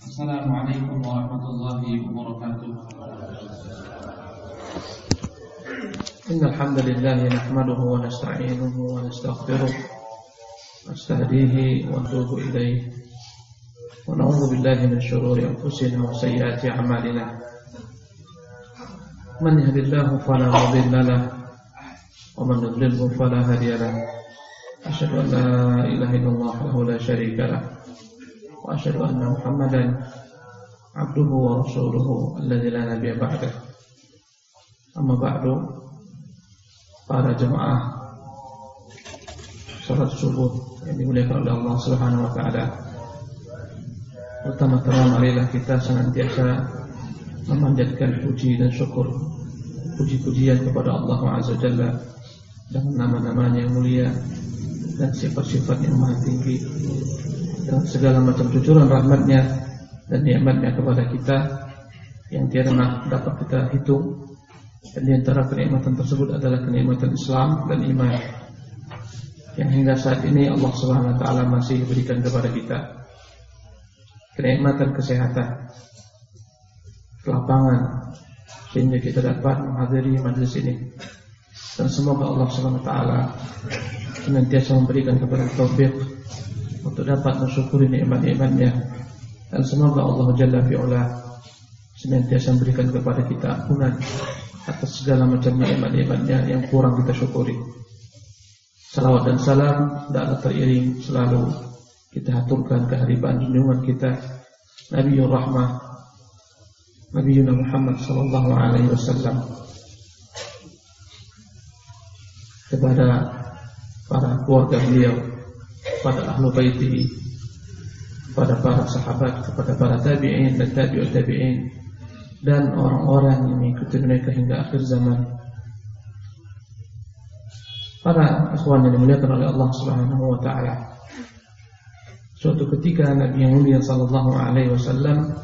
السلام عليكم ورحمة الله وبركاته. إن الحمد لله نحمده ونستعينه ونستغفره نستهديه ونتوب إليه ونعوذ بالله من شرور أنفسنا وسيئات أعمالنا. من يهد الله فلا مضل له ومن يضلله فلا هادي له. أشهد أن لا إله إلا الله وحده لا شريك له. وأشهد أن محمدا عبده ورسوله الذي لا نبي بعده أما بعد para jemaah salat subuh yang dimuliakan oleh Allah Subhanahu wa taala. Pertama-tama marilah kita senantiasa memanjatkan puji dan syukur puji-pujian kepada Allah Azza Jalla dengan nama-namanya yang mulia dan sifat-sifat yang maha tinggi dengan segala macam cucuran rahmatnya dan nikmatnya kepada kita yang tiada dapat kita hitung dan di antara kenikmatan tersebut adalah kenikmatan Islam dan iman yang hingga saat ini Allah Subhanahu wa taala masih berikan kepada kita. Kenikmatan kesehatan, kelapangan sehingga kita dapat menghadiri majlis ini. Dan semoga Allah Subhanahu wa taala senantiasa memberikan kepada taufik untuk dapat mensyukuri nikmat-nikmatnya. Dan semoga Allah Jalla fi'ala senantiasa memberikan kepada kita ampunan atas segala macam nikmat-nikmatnya yang kurang kita syukuri. Salawat dan salam tidaklah teriring selalu kita haturkan kehadiran junjungan kita Nabiul Rahmah Nabi Muhammad sallallahu alaihi wasallam. Kepada para keluarga beliau, kepada ahlu baitihi, kepada para sahabat, kepada para tabi'in dan tabi'ut tabi'in dan orang-orang yang mengikuti mereka hingga akhir zaman. Para ikhwan yang dimuliakan oleh Allah Subhanahu wa taala. Suatu ketika Nabi yang mulia sallallahu alaihi wasallam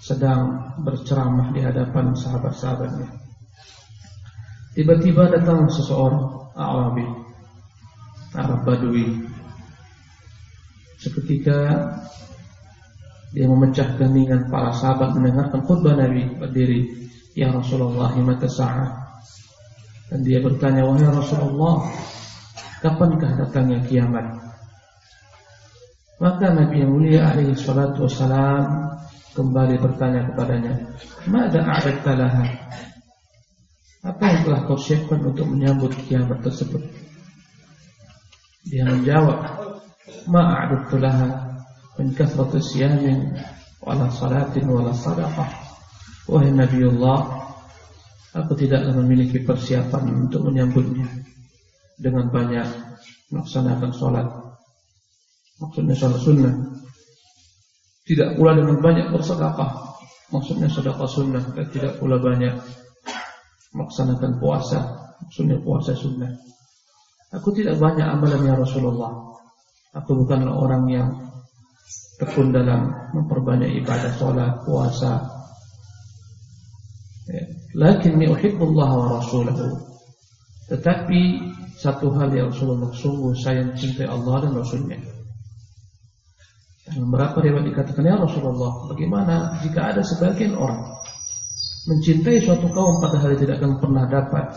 sedang berceramah di hadapan sahabat-sahabatnya. Tiba-tiba datang seseorang Arabi, Arab Badui. Seketika dia memecah keningan para sahabat mendengarkan khutbah Nabi berdiri, "Ya Rasulullah, mata sa'ah?" Dan dia bertanya, "Wahai Rasulullah, kapankah datangnya kiamat?" Maka Nabi yang mulia alaihi salatu wassalam kembali bertanya kepadanya, "Mada a'adta laha?" Apa yang telah kau siapkan untuk menyambut kiamat tersebut? Dia menjawab, ma'adutu min kafratu siyamin wala salatin wala sadafah Wahai Nabiullah, aku tidaklah memiliki persiapan untuk menyambutnya dengan banyak melaksanakan sholat. Maksudnya sholat sunnah. Tidak pula dengan banyak bersadafah Maksudnya sholat sunnah. Tidak pula banyak melaksanakan puasa. Maksudnya puasa sunnah. Aku tidak banyak amalan ya Rasulullah Aku bukanlah orang yang tekun dalam memperbanyak ibadah sholat, puasa. Ya. Lakinni uhibbullah wa rasulahu. Tetapi satu hal yang Rasulullah sungguh saya mencintai Allah dan Rasulnya. Dan berapa riwayat dikatakan ya Rasulullah, bagaimana jika ada sebagian orang mencintai suatu kaum padahal tidak akan pernah dapat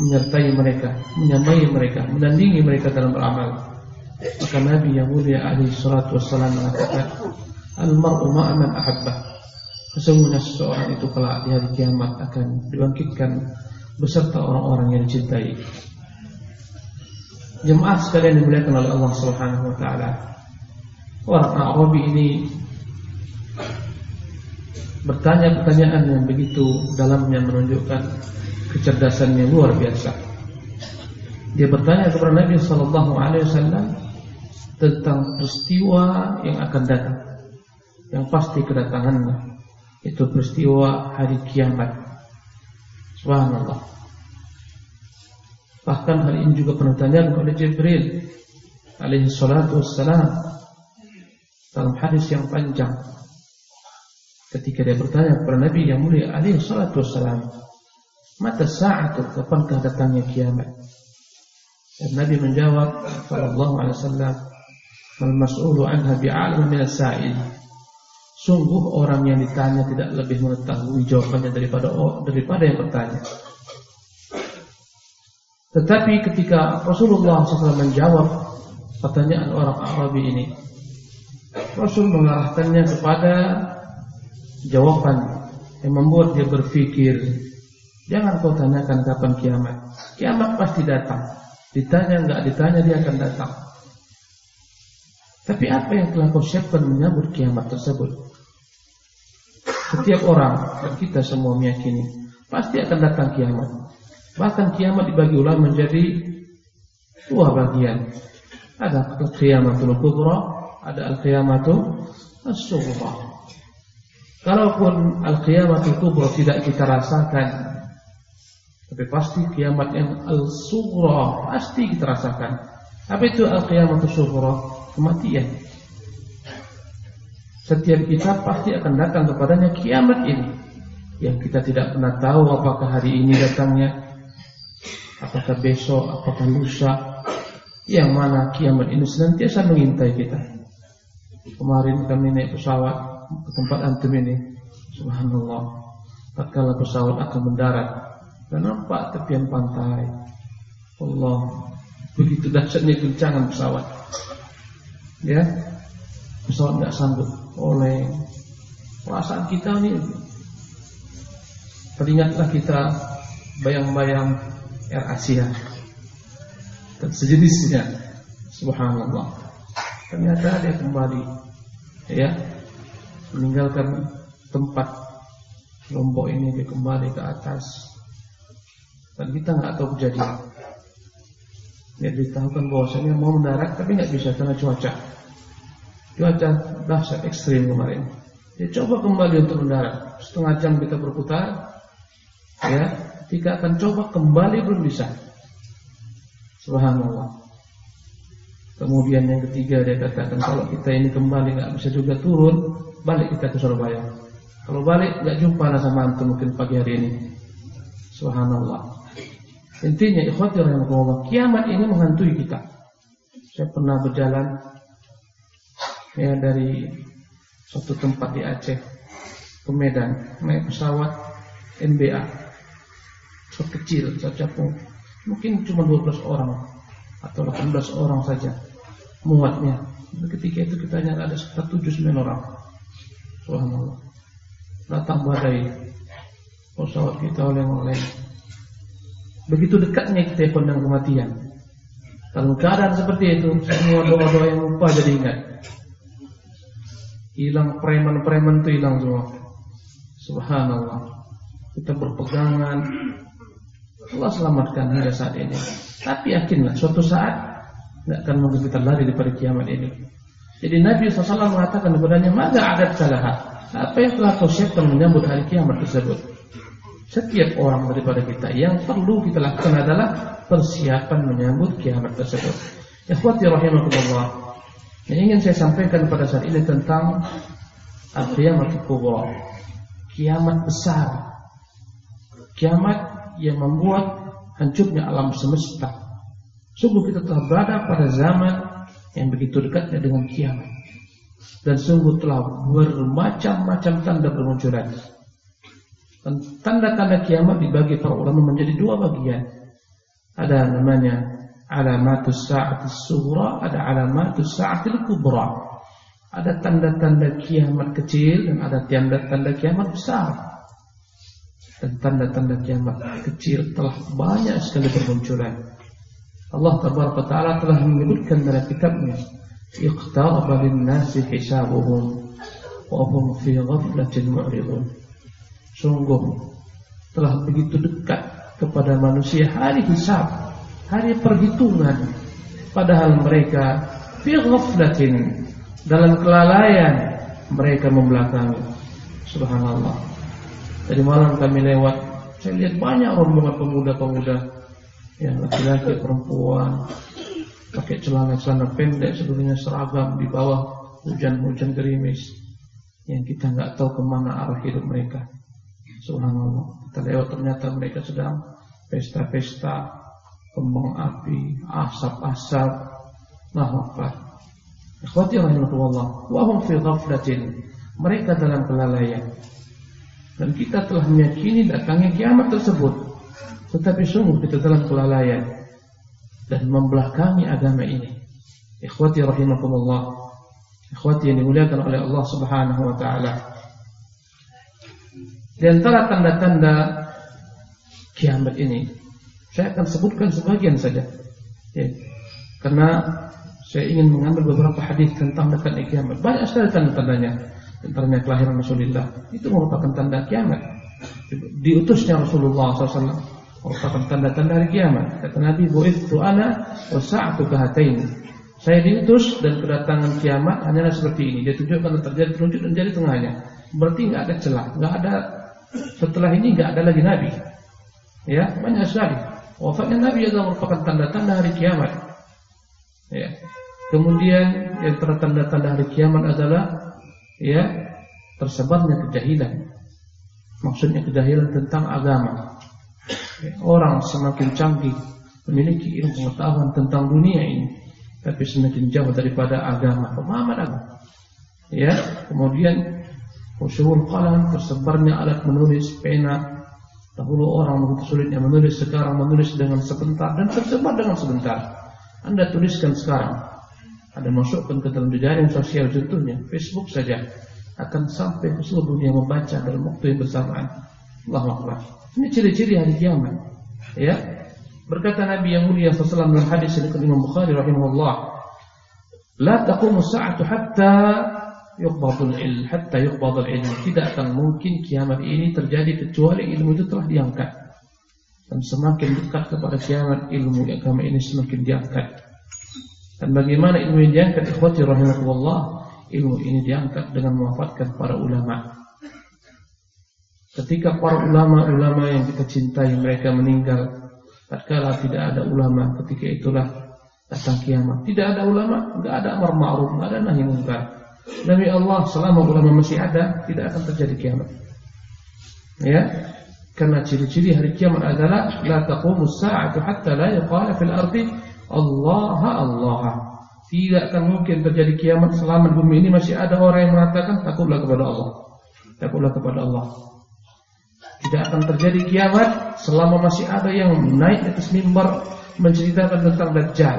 menyertai mereka, menyamai mereka, menandingi mereka dalam beramal. Maka Nabi yang mulia alaihi salatu wassalam mengatakan Al-mar'u ma'aman ahabbah Sesungguhnya seseorang itu kelak di hari kiamat akan dibangkitkan beserta orang-orang yang dicintai. Jemaah sekalian dimuliakan oleh Allah Subhanahu wa taala. Orang Arabi ini bertanya pertanyaan yang begitu dalamnya menunjukkan kecerdasan yang luar biasa. Dia bertanya kepada Nabi sallallahu alaihi wasallam tentang peristiwa yang akan datang. Yang pasti kedatangannya itu peristiwa hari kiamat. Subhanallah. Bahkan hal ini juga pernah ditanyakan oleh Jibril alaihi salatu wassalam dalam hadis yang panjang. Ketika dia bertanya kepada Nabi yang mulia alaihi salatu wassalam, "Mata sa'atu? Kapankah datangnya kiamat?" Dan Nabi menjawab sallallahu alaihi wasallam, Al mas'ulu anha bi'alam min as-sa'il. Sungguh orang yang ditanya tidak lebih mengetahui jawabannya daripada daripada yang bertanya. Tetapi ketika Rasulullah SAW menjawab pertanyaan orang Arabi ini, Rasul mengarahkannya kepada jawaban yang membuat dia berpikir, jangan kau tanyakan kapan kiamat. Kiamat pasti datang. Ditanya enggak ditanya dia akan datang. Tapi apa yang telah kau siapkan menyambut kiamat tersebut? Setiap orang dan kita semua meyakini pasti akan datang kiamat. Bahkan kiamat dibagi ulama menjadi dua bagian. Ada al-qiyamatul kubra, ada al-qiyamatul as-sughra. Kalaupun al-qiyamatul kubra tidak kita rasakan, tapi pasti kiamat yang al-sughra pasti kita rasakan. Apa itu al-qiyamatu sughra? Kematian. Setiap kita pasti akan datang kepadanya kiamat ini. Yang kita tidak pernah tahu apakah hari ini datangnya, apakah besok, apakah lusa. Yang mana kiamat ini senantiasa mengintai kita. Kemarin kami naik pesawat ke tempat antum ini. Subhanallah. Tatkala pesawat akan mendarat, dan nampak tepian pantai. Allah, begitu dahsyatnya guncangan pesawat. Ya, pesawat nggak sanggup oleh perasaan kita ini. Teringatlah kita bayang-bayang Air Asia dan sejenisnya. Subhanallah. Ternyata dia kembali, ya, meninggalkan tempat Lombok ini dia kembali ke atas dan kita nggak tahu kejadian. Ya kan bahwasanya mau mendarat tapi nggak bisa karena cuaca. Cuaca dahsyat ekstrim kemarin. Ya coba kembali untuk mendarat. Setengah jam kita berputar. Ya, jika akan coba kembali belum bisa. Subhanallah. Kemudian yang ketiga dia katakan kalau kita ini kembali nggak bisa juga turun, balik kita ke Surabaya. Kalau balik nggak jumpa sama antum mungkin pagi hari ini. Subhanallah. Intinya ikhwati rahimahullah, kiamat ini menghantui kita. Saya pernah berjalan ya dari suatu tempat di Aceh ke Medan naik pesawat NBA. Pesawat kecil, pesawat capung. Mungkin cuma 12 orang atau 18 orang saja muatnya. Ketika itu kita hanya ada sekitar 7 9 orang. Subhanallah. Datang badai pesawat kita oleh-oleh Begitu dekatnya kita dengan kematian. Dalam keadaan seperti itu, semua doa-doa yang lupa jadi ingat. Hilang preman-preman itu hilang semua. Subhanallah. Kita berpegangan. Allah selamatkan hingga saat ini. Tapi yakinlah, suatu saat tidak akan mungkin kita lari daripada kiamat ini. Jadi Nabi SAW mengatakan kepadanya, Maka adat salah. Apa yang telah kau siapkan menyambut hari kiamat tersebut? Setiap orang daripada kita yang perlu kita lakukan adalah persiapan menyambut kiamat tersebut. Ikhwati rahimakumullah. Yang ingin saya sampaikan pada saat ini tentang al-kiamat kubra. Kiamat besar. Kiamat yang membuat hancurnya alam semesta. Sungguh kita telah berada pada zaman yang begitu dekatnya dengan kiamat. Dan sungguh telah bermacam-macam tanda bermunculan. Tanda-tanda kiamat dibagi para ulama menjadi dua bagian. Ada namanya alamatus sa'atis sughra, ada alamatus sa'atil kubra. Ada tanda-tanda kiamat kecil dan ada tanda-tanda kiamat besar. Dan tanda-tanda kiamat kecil telah banyak sekali bermunculan. Allah tabaraka taala telah menyebutkan dalam kitabnya, "Iqtaraba lin-nasi hisabuhum wa hum fi ghaflatin mu'ridun." Sungguh telah begitu dekat kepada manusia hari hisab, hari perhitungan. Padahal mereka fi dalam kelalaian mereka membelakangi. Subhanallah. Tadi malam kami lewat, saya lihat banyak rombongan pemuda-pemuda yang laki-laki perempuan pakai celana-celana pendek sebelumnya seragam di bawah hujan-hujan gerimis yang kita nggak tahu ke mana arah hidup mereka. Subhanallah. Lewat ternyata mereka sedang pesta-pesta, kembang api, asap-asap. Nah, apa? Ikhwati rahimahullah, wa hum fi ghaflatin. Mereka dalam kelalaian. Dan kita telah meyakini datangnya kiamat tersebut. Tetapi sungguh kita dalam kelalaian dan membelakangi agama ini. Ikhwati rahimakumullah. Ikhwati yang dimuliakan oleh Allah Subhanahu wa taala. Di antara tanda-tanda kiamat ini, saya akan sebutkan sebagian saja. Ya. Karena saya ingin mengambil beberapa hadis tentang datangnya kiamat. Banyak sekali tanda-tandanya. Antaranya kelahiran Rasulullah. Itu merupakan tanda kiamat. Diutusnya Rasulullah SAW merupakan tanda-tanda hari kiamat. Kata Nabi bu'ithu ana wa sa'atu kahatain saya diutus dan kedatangan kiamat hanyalah seperti ini. Dia tunjukkan terjadi tunjuk dan jadi tengahnya. Berarti nggak ada celah nggak ada setelah ini nggak ada lagi Nabi ya banyak sekali wafatnya Nabi juga merupakan tanda-tanda hari kiamat ya kemudian yang tanda-tanda hari kiamat adalah ya tersebarnya kejahilan. Maksudnya kejahilan tentang agama. Ya, orang semakin canggih memiliki ilmu pengetahuan tentang dunia ini, tapi semakin jauh daripada agama, pemahaman agama. Ya, kemudian usul qalam tersebarnya alat menulis pena. Dahulu orang begitu sulitnya menulis, sekarang menulis dengan sebentar dan tersebar dengan sebentar. Anda tuliskan sekarang, ada masukkan ke dalam jejaring sosial contohnya Facebook saja akan sampai ke seluruh dunia membaca dalam waktu yang bersamaan. Allahu Akbar. Ini ciri-ciri hari kiamat. Ya. Berkata Nabi yang mulia sallallahu dalam hadis dari Imam Bukhari rahimahullah, "La taqumu sa'atu hatta yuqbadul ilm, hatta ilm." Tidak akan mungkin kiamat ini terjadi kecuali ilmu itu telah diangkat. Dan semakin dekat kepada kiamat ilmu agama ini semakin diangkat. Dan bagaimana ilmu yang diangkat ikhwati rahimahullah Ilmu ini diangkat dengan mewafatkan para ulama Ketika para ulama-ulama yang kita cintai mereka meninggal Tatkala tidak ada ulama ketika itulah datang kiamat Tidak ada ulama, tidak ada amar ma'ruf, tidak ada nahi mungkar Demi Allah selama ulama masih ada Tidak akan terjadi kiamat Ya Karena ciri-ciri hari kiamat adalah La taqumu sa'atu hatta la yuqala fil ardi Allah Allah. Tidak akan mungkin terjadi kiamat selama bumi ini masih ada orang yang mengatakan takutlah kepada Allah. Takutlah kepada Allah. Tidak akan terjadi kiamat selama masih ada yang naik atas mimbar menceritakan tentang Dajjal.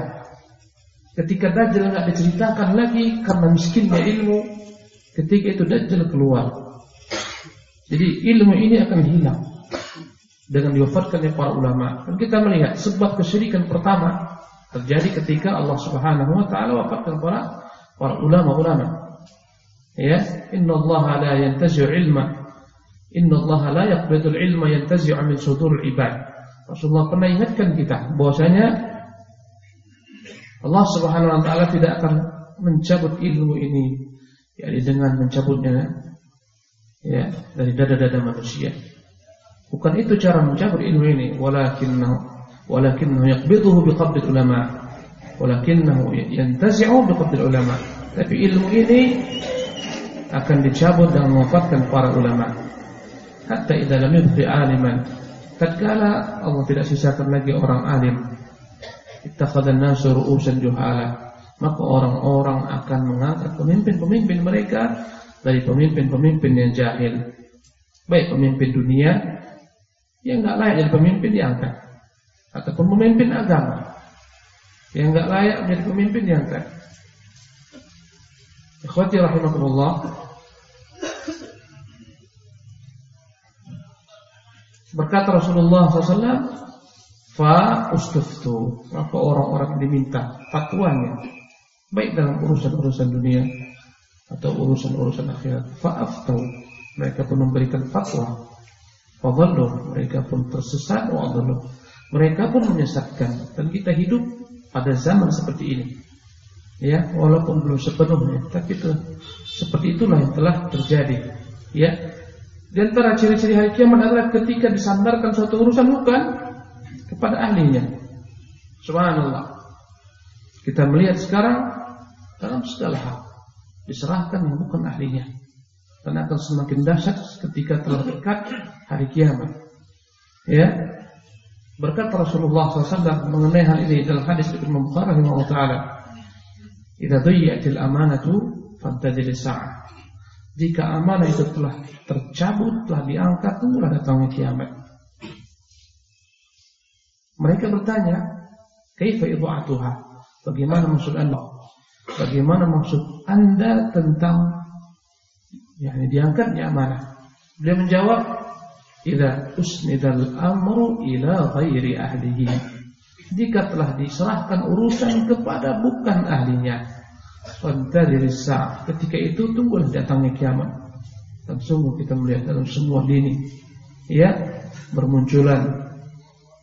Ketika Dajjal nggak diceritakan lagi karena miskinnya ilmu, ketika itu Dajjal keluar. Jadi ilmu ini akan hilang dengan diwafatkannya para ulama. Dan kita melihat sebab kesyirikan pertama terjadi ketika Allah Subhanahu wa taala wafatkan para para ulama-ulama. Ya, innallaha la yantazi'u ilma. Innallaha la yaqbidu ilma yantazi'u min suduril ibad. Rasulullah pernah ingatkan kita bahwasanya Allah Subhanahu wa taala tidak akan mencabut ilmu ini yakni dengan mencabutnya ya dari dada-dada manusia. Bukan itu cara mencabut ilmu ini, walakinnahu walakinnahu yaqbiduhu biqabd ulama. Walakinnahu yantazi'u biqabd ulama. Tapi ilmu ini akan dicabut dan mewafatkan para ulama. Hatta idza lam aliman. Tatkala Allah tidak sisakan lagi orang alim ittakhadha an-nasu ru'usan juhala maka orang-orang akan mengangkat pemimpin-pemimpin mereka dari pemimpin-pemimpin yang jahil baik pemimpin dunia yang enggak layak jadi pemimpin diangkat ataupun pemimpin agama yang enggak layak menjadi pemimpin diangkat. Ikhwati rahimakumullah. Berkata Rasulullah SAW, fa ustuftu, maka orang-orang diminta fatwanya, baik dalam urusan-urusan dunia atau urusan-urusan akhirat. Fa aftau, mereka pun memberikan fatwa. Fadhallu, mereka pun tersesat wa mereka pun menyesatkan dan kita hidup pada zaman seperti ini. Ya, walaupun belum sepenuhnya, tapi itu seperti itulah yang telah terjadi. Ya. Di antara ciri-ciri hari kiamat adalah ketika disandarkan suatu urusan bukan kepada ahlinya. Subhanallah. Kita melihat sekarang dalam segala hal diserahkan bukan ahlinya. Dan akan semakin dahsyat ketika telah dekat hari kiamat. Ya, Berkata Rasulullah SAW mengenai hal ini dalam hadis Ibnu Bukhari rahimahullah taala. Idza dhiyatil amanatu fantadil sa'ah. Jika amanah itu telah tercabut, telah diangkat, tunggulah datangnya kiamat. Mereka bertanya, "Kaifa idha'atuha?" Bagaimana maksud Anda? Bagaimana maksud Anda tentang yakni diangkatnya amanah? Dia menjawab, "Idza usnidal amru ila ghairi ahlihi." Jika telah diserahkan urusan kepada bukan ahlinya, Fantadiri sa'ah Ketika itu tunggulah datangnya kiamat Dan sungguh kita melihat dalam semua dini Ya Bermunculan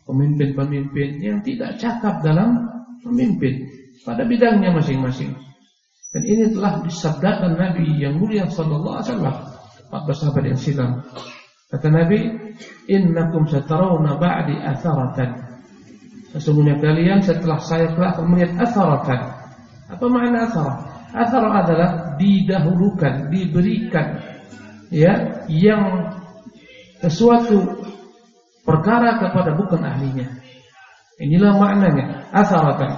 Pemimpin-pemimpin yang tidak cakap dalam Pemimpin Pada bidangnya masing-masing. Dan ini telah disabdakan Nabi yang mulia Sallallahu Alaihi Wasallam 14 sahabat yang silam. Kata Nabi Innakum satarawna ba'di atharatan. Sesungguhnya kalian setelah saya telah melihat atharatan. Apa makna asar? Asar adalah didahulukan, diberikan ya yang sesuatu perkara kepada bukan ahlinya. Inilah maknanya asaratan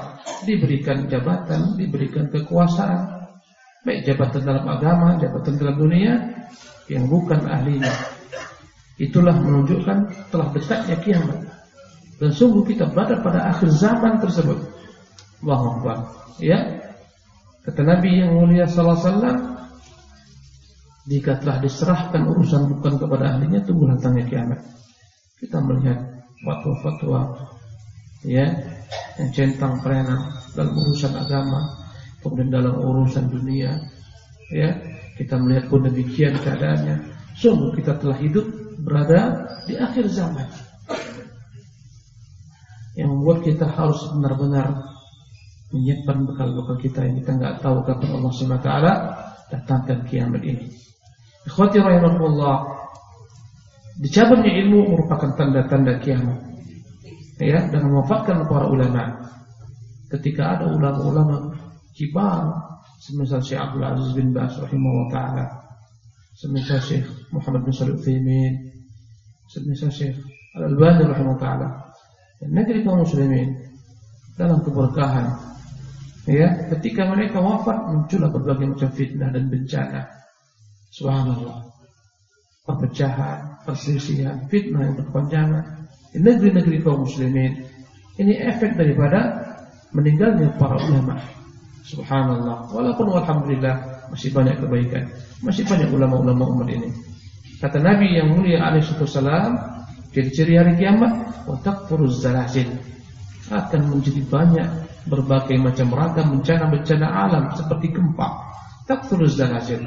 diberikan jabatan, diberikan kekuasaan, baik jabatan dalam agama, jabatan dalam dunia yang bukan ahlinya. Itulah menunjukkan telah dekatnya kiamat. Dan sungguh kita berada pada akhir zaman tersebut. Allahu Ya, Kata Nabi yang mulia sallallahu alaihi jika telah diserahkan urusan bukan kepada ahlinya, tunggu datangnya kiamat. Kita melihat fatwa-fatwa ya yang centang perenang dalam urusan agama, kemudian dalam urusan dunia, ya kita melihat pun demikian keadaannya. Sungguh kita telah hidup berada di akhir zaman yang membuat kita harus benar-benar menyiapkan bekal-bekal kita yang kita nggak tahu kapan Allah SWT datangkan kiamat ini. Ikhwati rahimahullah, dicabutnya ilmu merupakan tanda-tanda kiamat. Ya, dan memanfaatkan para ulama. Ketika ada ulama-ulama kibar, semisal Syekh Abdul Aziz bin Bas rahimahullah taala, semisal Syekh Muhammad bin Shalih Utsaimin, semisal Syekh Al-Albani rahimahullah taala. Dan negeri kaum muslimin dalam keberkahan Ya, ketika mereka wafat muncullah berbagai macam fitnah dan bencana. Subhanallah. Perpecahan, perselisihan, fitnah yang berpanjangan di negeri-negeri kaum muslimin. Ini efek daripada meninggalnya para ulama. Subhanallah. Walaupun alhamdulillah masih banyak kebaikan, masih banyak ulama-ulama umat ini. Kata Nabi yang mulia alaihi wasallam, ciri-ciri hari kiamat, wa takfuruz zalazil akan menjadi banyak berbagai macam ragam bencana-bencana alam seperti gempa. Tak terus dan hasil.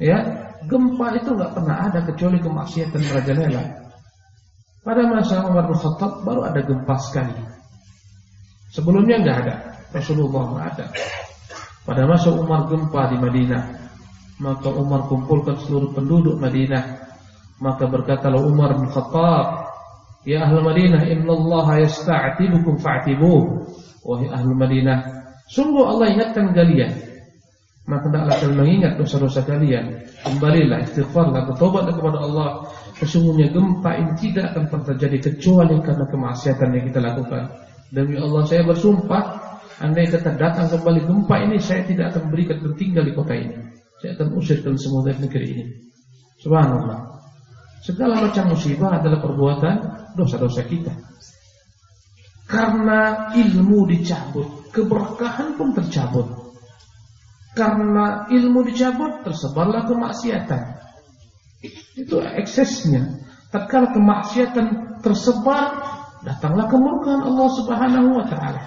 Ya, gempa itu nggak pernah ada kecuali kemaksiatan merajalela. Pada masa Umar bin Khattab baru ada gempa sekali. Sebelumnya nggak ada. Rasulullah nggak ada. Pada masa Umar gempa di Madinah, maka Umar kumpulkan seluruh penduduk Madinah. Maka berkatalah Umar bin Khattab, Ya ahli Madinah, inna Allah yasta'tibukum fa'tibuh wahai ahli Madinah, sungguh Allah ingatkan kalian. Maka hendaklah kalian mengingat dosa-dosa kalian. Kembalilah, istighfarlah, bertobatlah kepada Allah. Sesungguhnya gempa ini tidak akan pernah terjadi kecuali karena kemaksiatan yang kita lakukan. Demi Allah saya bersumpah, andai kata datang kembali gempa ini, saya tidak akan berikan tinggal di kota ini. Saya akan usirkan semua dari negeri ini. Subhanallah. Segala macam musibah adalah perbuatan dosa-dosa kita. Karena ilmu dicabut, keberkahan pun tercabut. Karena ilmu dicabut, tersebarlah kemaksiatan. Itu eksesnya. Tatkala kemaksiatan tersebar, datanglah kemurkaan Allah Subhanahu wa taala.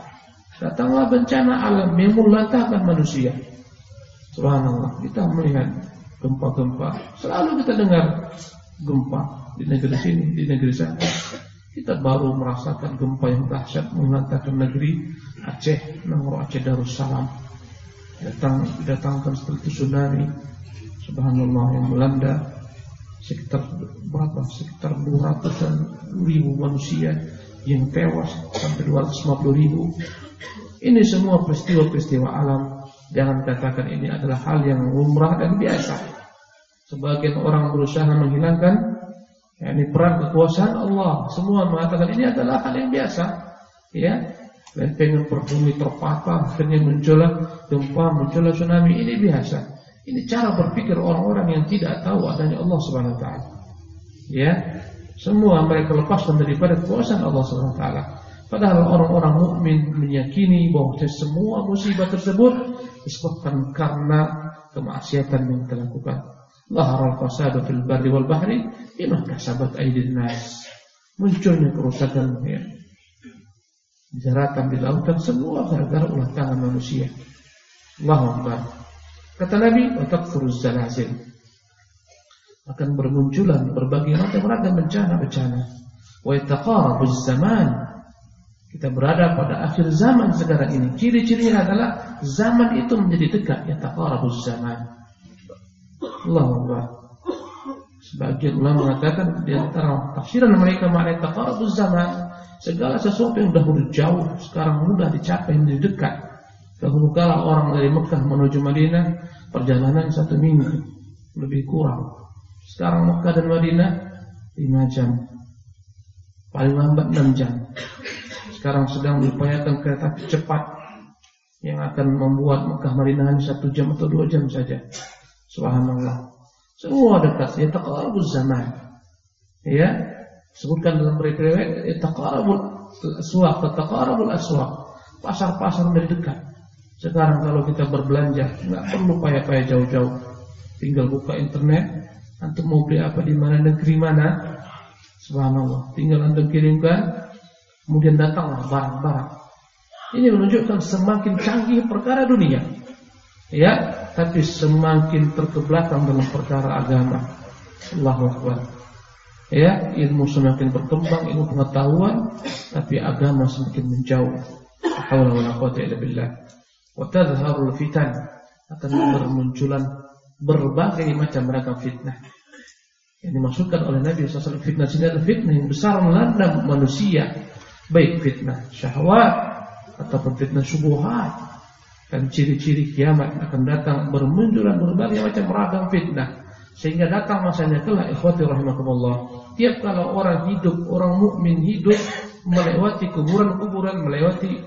Datanglah bencana alam yang melantahkan manusia. Subhanallah, kita melihat gempa-gempa. Selalu kita dengar gempa di negeri sini, di negeri sana. Kita baru merasakan gempa yang dahsyat menghantarkan negeri Aceh, Nangro Aceh Darussalam. Datang didatangkan seperti tsunami. Subhanallah yang melanda sekitar berapa? Sekitar 200 ribu manusia yang tewas sampai 250 ribu. Ini semua peristiwa-peristiwa alam. Jangan katakan ini adalah hal yang lumrah dan biasa. Sebagian orang berusaha menghilangkan Ya, ini peran kekuasaan Allah. Semua mengatakan ini adalah hal yang biasa. Ya, lempengan berbumi terpatah, akhirnya muncullah gempa, muncullah tsunami. Ini biasa. Ini cara berpikir orang-orang yang tidak tahu adanya Allah Subhanahu wa taala. Ya. Semua mereka lepaskan daripada kuasa Allah Subhanahu wa taala. Padahal orang-orang mukmin meyakini bahwa semua musibah tersebut disebabkan karena kemaksiatan yang kita lakukan. Lahar al-fasadu fil barri wal bahri bima kasabat aydin nas. Munculnya kerusakan ya, daratan lautan semua gara-gara ulah tangan manusia. Allahu Akbar. Kata Nabi, "Wa takfuruz zalazil." Akan bermunculan berbagai macam ragam bencana-bencana. Wa yataqarabuz zaman. Kita berada pada akhir zaman sekarang ini. Ciri-cirinya adalah zaman itu menjadi dekat. Yataqarabuz zaman. Allahu Akbar. Sebagian ulama mengatakan di antara tafsiran mereka makna taqarabuz zaman Segala sesuatu yang dahulu jauh sekarang mudah dicapai menjadi dekat. Dahulu kala orang dari Mekah menuju Madinah perjalanan satu minggu lebih kurang. Sekarang Mekah dan Madinah lima jam, paling lambat enam jam. Sekarang sedang diupayakan kereta cepat yang akan membuat Mekah Madinah hanya satu jam atau dua jam saja. Subhanallah. Semua dekat. Ya taqarabuz zaman. Ya, Sebutkan dalam riwayat taqarabul aswaq, taqarabul aswaq. Pasar-pasar menjadi dekat. Sekarang kalau kita berbelanja nggak perlu payah-payah jauh-jauh. Tinggal buka internet, antum mau beli apa di mana negeri mana, subhanallah. Tinggal antum kirimkan, kemudian datanglah barang-barang. Ini menunjukkan semakin canggih perkara dunia. Ya, tapi semakin terkebelakang dalam perkara agama. Allahu Akbar. Ya, ilmu semakin berkembang, ilmu pengetahuan, tapi agama semakin menjauh. Haula wala quwwata illa billah. Wa tadhharul fitan akan bermunculan berbagai macam ragam fitnah. Yang dimaksudkan oleh Nabi SAW fitnah sini adalah fitnah yang besar melanda manusia, baik fitnah syahwat ataupun fitnah subuhat. Dan ciri-ciri kiamat akan datang bermunculan berbagai macam ragam fitnah. Sehingga datang masanya kelak ikhwati rahimakumullah Tiap kalau orang hidup, orang mukmin hidup melewati kuburan-kuburan, melewati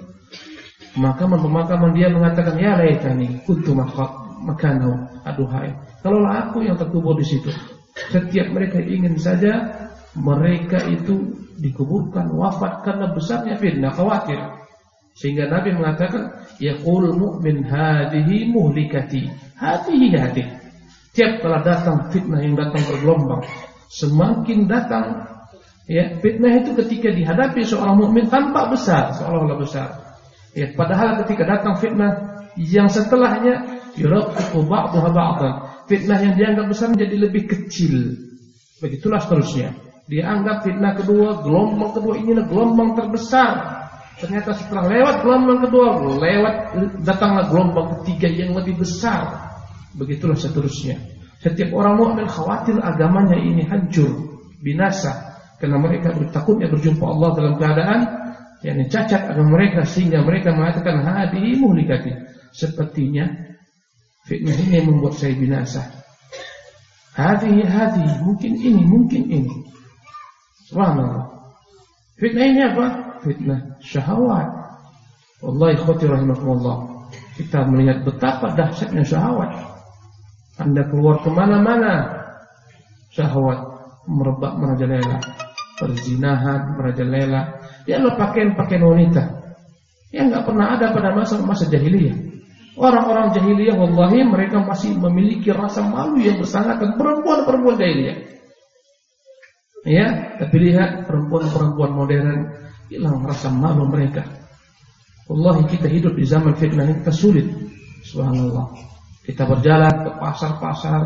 pemakaman-pemakaman dia mengatakan ya laitani kuntu makanahu aduhai. Kalau aku yang terkubur di situ. Setiap mereka ingin saja mereka itu dikuburkan wafat karena besarnya fitnah khawatir. Sehingga Nabi mengatakan yaqul mu'min hadhihi muhlikati. Hadhihi hadhihi. Tiap kala datang fitnah yang datang bergelombang semakin datang ya fitnah itu ketika dihadapi seorang mukmin tampak besar seolah-olah besar. Ya padahal ketika datang fitnah yang setelahnya fitnah yang dianggap besar menjadi lebih kecil. Begitulah seterusnya. Dia anggap fitnah kedua gelombang kedua ini gelombang terbesar. Ternyata setelah lewat gelombang kedua lewat datanglah gelombang ketiga yang lebih besar begitulah seterusnya setiap orang mukmin khawatir agamanya ini hancur, binasa karena mereka takutnya berjumpa Allah dalam keadaan yang cacat agama mereka sehingga mereka mengatakan hadihi muhlikati. Sepertinya fitnah ini membuat saya binasa. Hadihi hadihi mungkin ini mungkin ini. Subhanallah. Fitnah ini apa? Fitnah syahwat. Wallahi khawati rahimahumullah. Kita melihat betapa dahsyatnya syahwat. Anda keluar ke mana-mana Syahwat merebak merajalela Perzinahan merajalela Ya lo pakaian-pakaian wanita Yang nggak pernah ada pada masa-masa jahiliyah Orang-orang jahiliyah Wallahi mereka masih memiliki rasa malu yang bersangatan Perempuan-perempuan jahiliyah Ya, tapi lihat perempuan-perempuan modern hilang rasa malu mereka. Wallahi kita hidup di zaman fitnah ini kita sulit. Subhanallah. Kita berjalan ke pasar-pasar,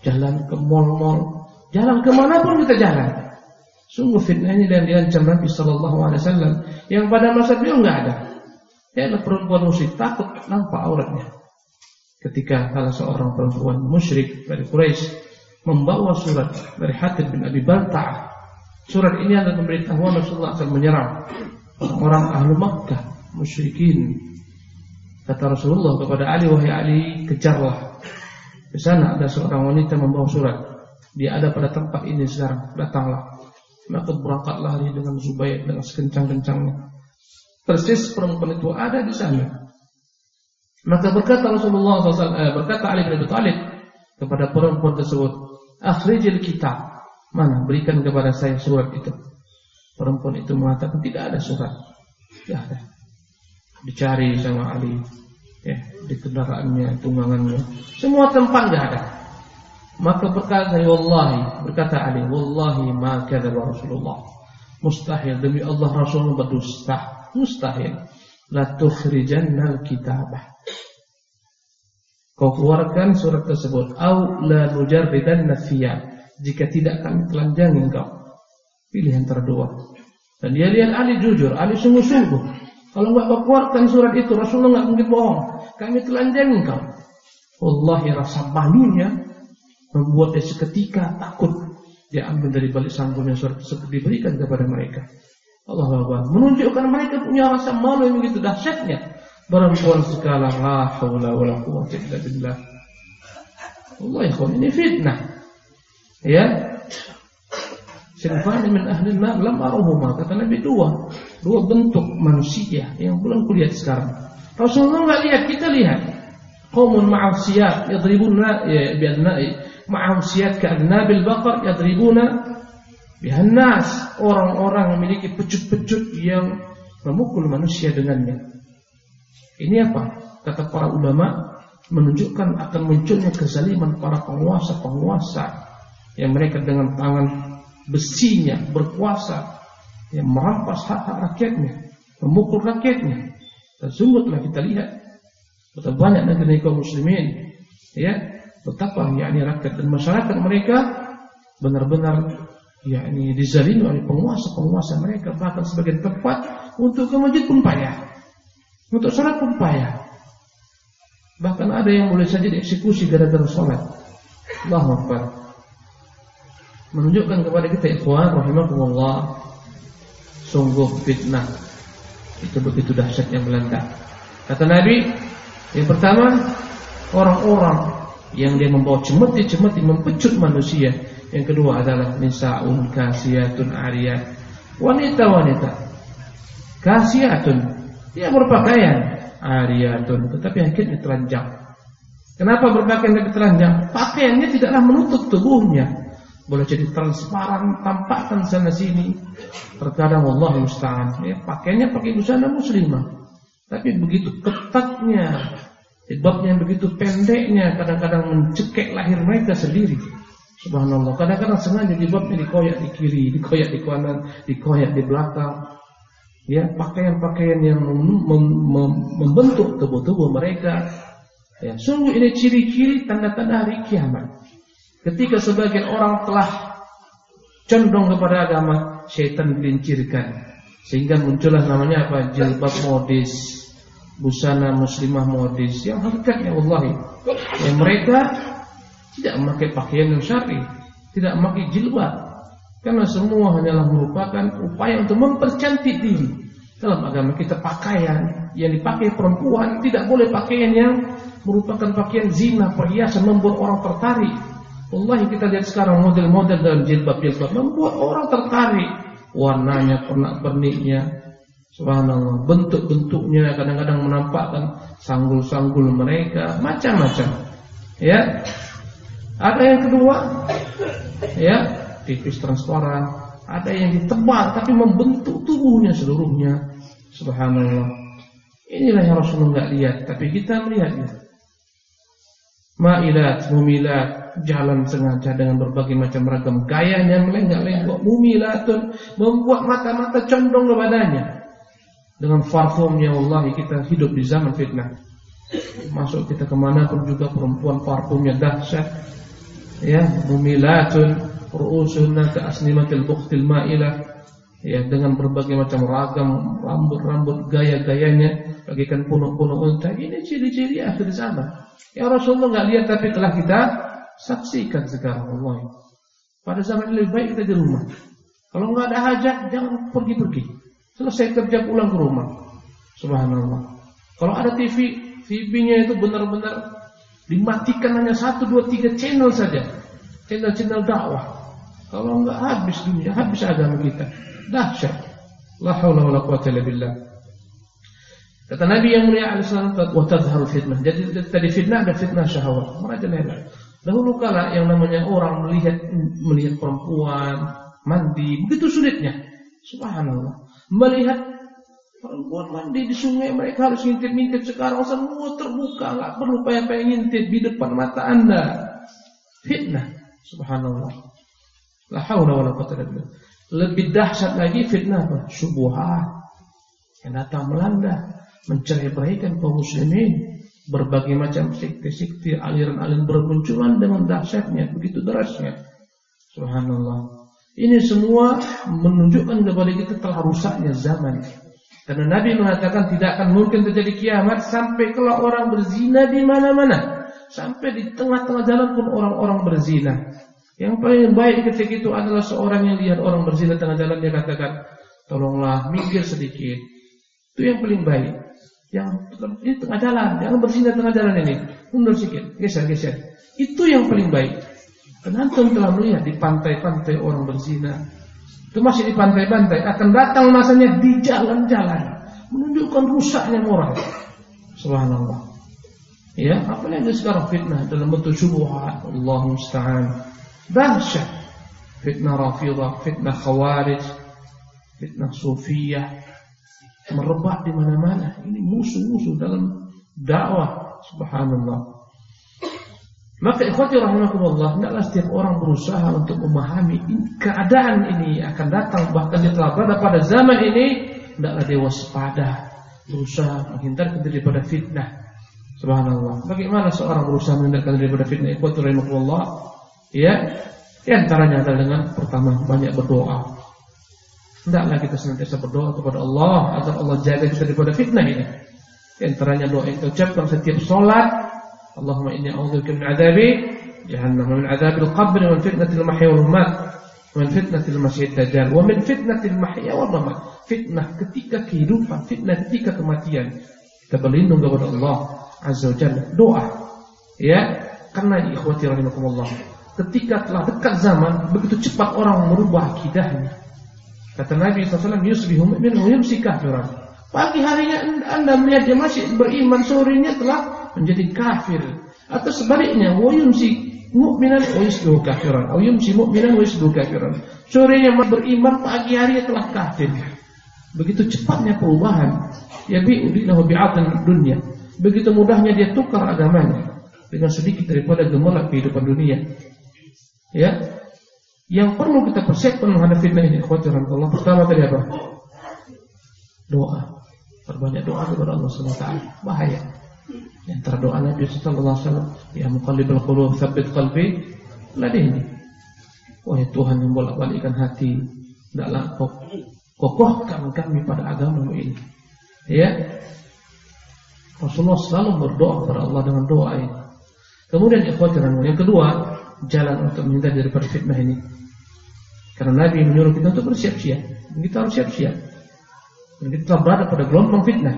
jalan ke mall-mall, jalan ke mana pun kita jalan. Sungguh fitnah ini dan diancam Nabi Sallallahu Alaihi Wasallam yang pada masa beliau nggak ada. Dia perempuan musyrik takut nampak auratnya. Ketika salah seorang perempuan musyrik dari Quraisy membawa surat dari Hatib bin Abi Balta'ah. Surat ini adalah pemberitahuan Rasulullah SAW menyerang orang-orang ahlu Makkah, musyrikin Kata Rasulullah kepada Ali, wahai Ali, kejarlah. Di sana ada seorang wanita membawa surat. Dia ada pada tempat ini sekarang. Datanglah. Maka berangkatlah Ali dengan Zubair dengan sekencang-kencangnya. Persis perempuan itu ada di sana. Maka berkata Rasulullah SAW, eh, berkata Ali bin Abi Thalib kepada perempuan tersebut, akhrijil kitab. Mana? Berikan kepada saya surat itu. Perempuan itu mengatakan tidak ada surat. Tidak ada. Dicari sama Ali. Ya, di kendaraannya, tunggangannya. Semua tempat tidak ada. Maka berkata, Wallahi, berkata Ali, Wallahi ma kadzaba Rasulullah. Mustahil demi Allah Rasulullah berdusta. Mustahil. La tukhrijannal kitabah. Kau keluarkan surat tersebut. Au la nujarridanna fiyah. Jika tidak kami telanjangi engkau. Pilih antara dua. Dan dia lihat Ali jujur, Ali sungguh-sungguh. Kalau enggak kau keluarkan surat itu, Rasulullah enggak mungkin bohong. Kami telanjangi engkau. Wallahi rasa malunya membuat dia seketika takut dia ambil dari balik sanggulnya surat tersebut diberikan kepada mereka. Allah Akbar. Menunjukkan mereka punya rasa malu yang begitu dahsyatnya. Perempuan sekala la haula wala quwwata illa billah. Allah ikhwan ini fitnah. Ya. Sinfani min ahli nar lam aruhuma kata Nabi dua. Dua bentuk manusia yang belum kulihat sekarang. Rasulullah enggak lihat, kita lihat. Qaumun ma'asiyat yadribuna ya bi'adna'i ma'asiyat ka'adnabil baqar yadribuna bihannas orang-orang memiliki pecut-pecut yang memukul manusia dengannya. Ini apa? Kata para ulama menunjukkan akan munculnya kezaliman para penguasa-penguasa yang mereka dengan tangan besinya berkuasa yang merampas hak-hak rakyatnya, memukul rakyatnya. Dan sungguh telah kita lihat betapa banyak negeri kaum muslimin ya betapa yakni rakyat dan masyarakat mereka benar-benar yakni dizalimi oleh penguasa-penguasa mereka bahkan sebagian tempat untuk ke pun payah untuk sholat pun payah. Bahkan ada yang boleh saja dieksekusi gara-gara sholat. Allahu Akbar. Menunjukkan kepada kita ikhwan rahimahumullah sungguh fitnah itu begitu dahsyat yang melanda. Kata Nabi, yang pertama orang-orang yang dia membawa cemeti-cemeti mempecut manusia. Yang kedua adalah nisaun kasiyatun ariyat. Wanita-wanita kasiyatun dia berpakaian ariyatun, tetapi akhirnya telanjang. Kenapa berpakaian tapi telanjang? Pakaiannya tidaklah menutup tubuhnya. Boleh jadi transparan, tampakkan sana sini. Terkadang Allah musta'an. Ya, pakaiannya pakai busana muslimah. Tapi begitu ketatnya, sebabnya begitu pendeknya, kadang-kadang mencekek lahir mereka sendiri. Subhanallah. Kadang-kadang sengaja jilbabnya dikoyak di kiri, dikoyak di kanan, dikoyak di belakang ya pakaian-pakaian yang mem mem mem membentuk tubuh-tubuh mereka. Ya, sungguh ini ciri-ciri tanda-tanda hari kiamat. Ketika sebagian orang telah condong kepada agama, syaitan gelincirkan sehingga muncullah namanya apa? jilbab modis, busana muslimah modis yang hakikatnya wallahi yang mereka tidak memakai pakaian yang syar'i, tidak memakai jilbab, karena semua hanyalah merupakan upaya untuk mempercantik diri. Dalam agama kita pakaian yang dipakai perempuan tidak boleh pakaian yang merupakan pakaian zina, perhiasan membuat orang tertarik. Wallahi kita lihat sekarang model-model dalam jilbab-jilbab membuat orang tertarik. Warnanya, pernak-perniknya, Subhanallah, bentuk-bentuknya kadang-kadang menampakkan sanggul-sanggul mereka, macam-macam. Ya. Ada yang kedua, ya, tipis transparan, ada yang ditebal tapi membentuk tubuhnya seluruhnya. Subhanallah. Inilah yang Rasulullah nggak lihat, tapi kita melihatnya. Ma'ilat, mumilat, jalan sengaja dengan berbagai macam ragam gayanya melenggak-lenggok, mumilatun, membuat mata-mata condong kepadanya. Dengan parfumnya Allah kita hidup di zaman fitnah. Masuk kita ke mana pun juga perempuan parfumnya dahsyat. Ya, mumilatun, ru'usuhunna ka'asnimatil bukhtil ma'ilah ya dengan berbagai macam ragam rambut-rambut gaya-gayanya bagaikan punuk-punuk unta ini ciri-ciri akhir zaman ya Rasulullah nggak lihat tapi telah kita saksikan sekarang Allah pada zaman ini lebih baik kita di rumah kalau nggak ada hajat jangan pergi-pergi selesai kerja pulang ke rumah subhanallah kalau ada TV TV-nya itu benar-benar dimatikan hanya satu dua tiga channel saja channel-channel dakwah kalau enggak habis dunia, habis agama kita. Dahsyat. La haula wala quwata illa billah. Kata Nabi yang mulia alaihissalam, "Wa tadhharu fitnah." Jadi tadi fitnah ada fitnah syahwat, merajalela. Dahulu kala yang namanya orang melihat melihat perempuan mandi begitu sulitnya. Subhanallah. Melihat perempuan mandi di sungai mereka harus ngintip-ngintip sekarang semua terbuka, nggak perlu payah-payah ngintip di depan mata Anda. Fitnah. Subhanallah. La haula wala quwwata. Lebih dahsyat lagi fitnah apa? Syubhat yang datang melanda mencerai beraikan kaum muslimin berbagai macam sekte-sekte aliran-aliran bermunculan dengan dahsyatnya begitu derasnya. Subhanallah. Ini semua menunjukkan kepada kita telah rusaknya zaman. Karena Nabi mengatakan tidak akan mungkin terjadi kiamat sampai kalau orang berzina di mana-mana. Sampai di tengah-tengah jalan pun orang-orang berzina. Yang paling baik ketika itu adalah seorang yang lihat orang berzina tengah jalan dia katakan tolonglah mikir sedikit. Itu yang paling baik yang ini tengah jalan, jangan berzina tengah jalan ini. Mundur sedikit, geser, geser. Itu yang paling baik. Penonton telah melihat di pantai-pantai orang berzina. Itu masih di pantai-pantai. Akan datang masanya di jalan-jalan. Menunjukkan rusaknya moral. Subhanallah. Ya, apa yang sekarang fitnah dalam bentuk syubhat. Allah musta'an. Dahsyat. Fitnah rafidah, fitnah khawarij, fitnah sufiyah, merebak di mana-mana. Ini musuh-musuh dalam dakwah. Subhanallah. Maka ikhwati rahimakumullah, hendaklah setiap orang berusaha untuk memahami keadaan ini akan datang bahkan dia telah berada pada zaman ini, hendaklah dia waspada, berusaha menghindarkan diri daripada fitnah. Subhanallah. Bagaimana seorang berusaha menghindarkan daripada fitnah? Ikhwati rahimakumullah, ya, di antaranya adalah dengan pertama banyak berdoa. Hendaklah kita senantiasa berdoa kepada Allah agar Allah jaga kita daripada fitnah ini. Di antaranya doa yang kita ucapkan setiap solat, Allahumma inni a'udzubika min adzabi jahannam wa min adzabil qabr wa min fitnatil mahya wal mamat wa min fitnatil masyid dajjal wa min fitnatil mahya wal mamat. Fitnah ketika kehidupan, fitnah ketika kematian. Kita berlindung kepada Allah Azza wa Jalla. Doa. Ya, karena ikhwati rahimakumullah. Ketika telah dekat zaman, begitu cepat orang merubah akidahnya Kata Nabi SAW, yusbihu wa yumsi kafiran. Pagi harinya anda melihat dia masih beriman, sorenya telah menjadi kafir. Atau sebaliknya, wa yumsi mu'minan wa kafiran. Wa yumsi mu'minan wa kafiran. Sorenya beriman, pagi harinya telah kafir. Begitu cepatnya perubahan. Ya bi'udinahu bi'atan dunia. Begitu mudahnya dia tukar agamanya dengan sedikit daripada gemerlap kehidupan dunia. Ya, yang perlu kita persiapkan menghadapi fitnah ini khawatiran Allah pertama tadi apa? Doa. Perbanyak doa kepada Allah SWT. Bahaya. Yang terdoa Nabi sallallahu alaihi wasallam, ya qulub tsabbit qalbi ladini. Wahai Tuhan yang bolak-balikkan hati, hendaklah kau kokohkan kami pada agamamu ini. Ya. Rasulullah selalu berdoa kepada Allah dengan doa ini. Kemudian ikhwatiran yang kedua, jalan untuk menghindari daripada fitnah ini. Karena Nabi menyuruh kita untuk bersiap-siap. Kita harus siap-siap. Dan kita telah berada pada gelombang fitnah.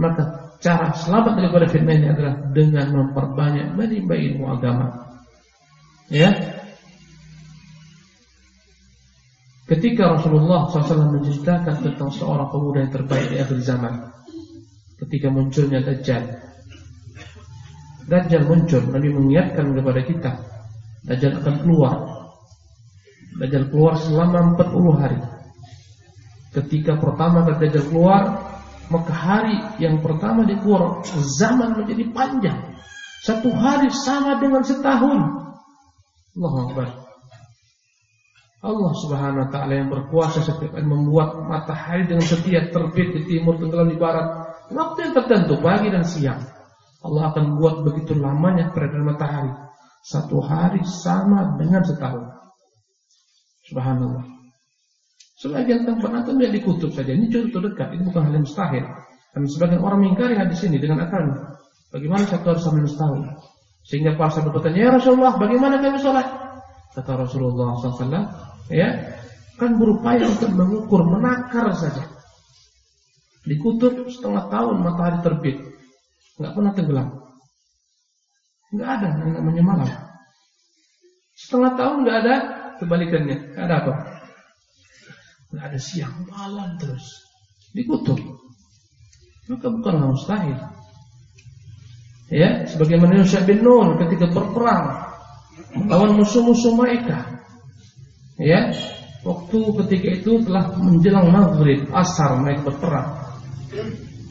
Maka cara selamat daripada fitnah ini adalah dengan memperbanyak menimba ilmu agama. Ya. Ketika Rasulullah SAW menceritakan tentang seorang pemuda yang terbaik di akhir zaman, ketika munculnya Dajjal, Dajjal muncul, Nabi mengingatkan kepada kita, Dajjal akan keluar Dajjal keluar selama 40 hari. Ketika pertama kali Dajjal keluar, maka hari yang pertama dia keluar zaman menjadi panjang. Satu hari sama dengan setahun. Allah Akbar. Allah Subhanahu wa taala yang berkuasa setiap hari membuat matahari dengan setia terbit di timur, tenggelam di barat. Waktu yang tertentu pagi dan siang. Allah akan buat begitu lamanya peredaran matahari. Satu hari sama dengan setahun. Subhanallah. Sebagian tempat antum dia dikutub saja. Ini contoh dekat. Ini bukan hal yang mustahil. Dan sebagian orang mengingkari hadis ini dengan akalnya. Bagaimana satu harus sambil mustahil? Sehingga para sahabat bertanya, Ya Rasulullah, bagaimana kami sholat? Kata Rasulullah SAW, ya, kan berupaya untuk mengukur, menakar saja. Dikutub setengah tahun matahari terbit. Nggak pernah tenggelam. Nggak ada yang namanya malam. Setengah tahun nggak ada Kebalikannya, ada apa? Nggak ada siang, malam terus. Dikutuk. Maka bukanlah mustahil. Ya, sebagaimana Yusuf bin Nun ketika berperang melawan musuh-musuh mereka. Ya, waktu ketika itu telah menjelang maghrib, asar mereka berperang.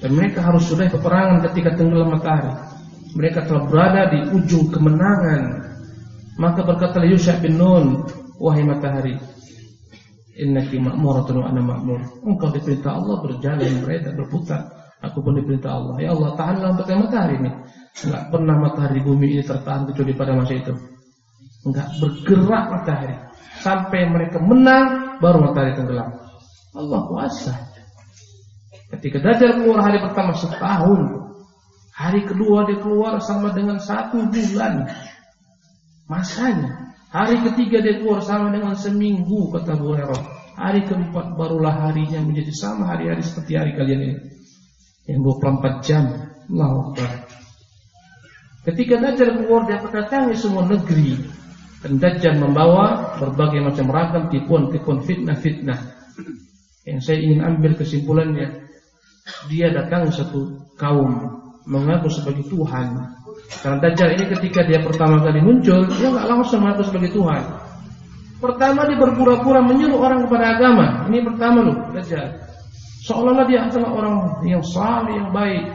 Dan mereka harus sudah peperangan ketika tenggelam matahari. Mereka telah berada di ujung kemenangan. Maka berkata Yusuf bin Nun, wahai matahari, innaki ma'muratun wa ana ma'mur. Engkau diperintah Allah berjalan mereka berputar. Aku pun diperintah Allah. Ya Allah, tahanlah untuk matahari ini. Enggak pernah matahari bumi ini tertahan kecuali pada masa itu. Enggak bergerak matahari. Sampai mereka menang, baru matahari tenggelam. Allah kuasa. Ketika Dajjal keluar hari pertama setahun. Hari kedua dia keluar sama dengan satu bulan. Masanya. Hari ketiga dia keluar sama dengan seminggu kata Bu Hurairah. Hari keempat barulah harinya menjadi sama hari-hari seperti hari kalian ini. Yang 24 jam. Allahu Akbar. Ketika Dajjal keluar dia mendatangi semua negeri. Dan Dajjal membawa berbagai macam ragam tipuan-tipuan fitnah-fitnah. Yang saya ingin ambil kesimpulannya. Dia datang satu kaum mengaku sebagai Tuhan karena Dajjal ini ketika dia pertama kali muncul, dia nggak langsung mengaku sebagai Tuhan. Pertama dia berpura-pura menyuruh orang kepada agama. Ini pertama loh, Dajjal. Seolah-olah dia adalah orang yang saleh, yang baik.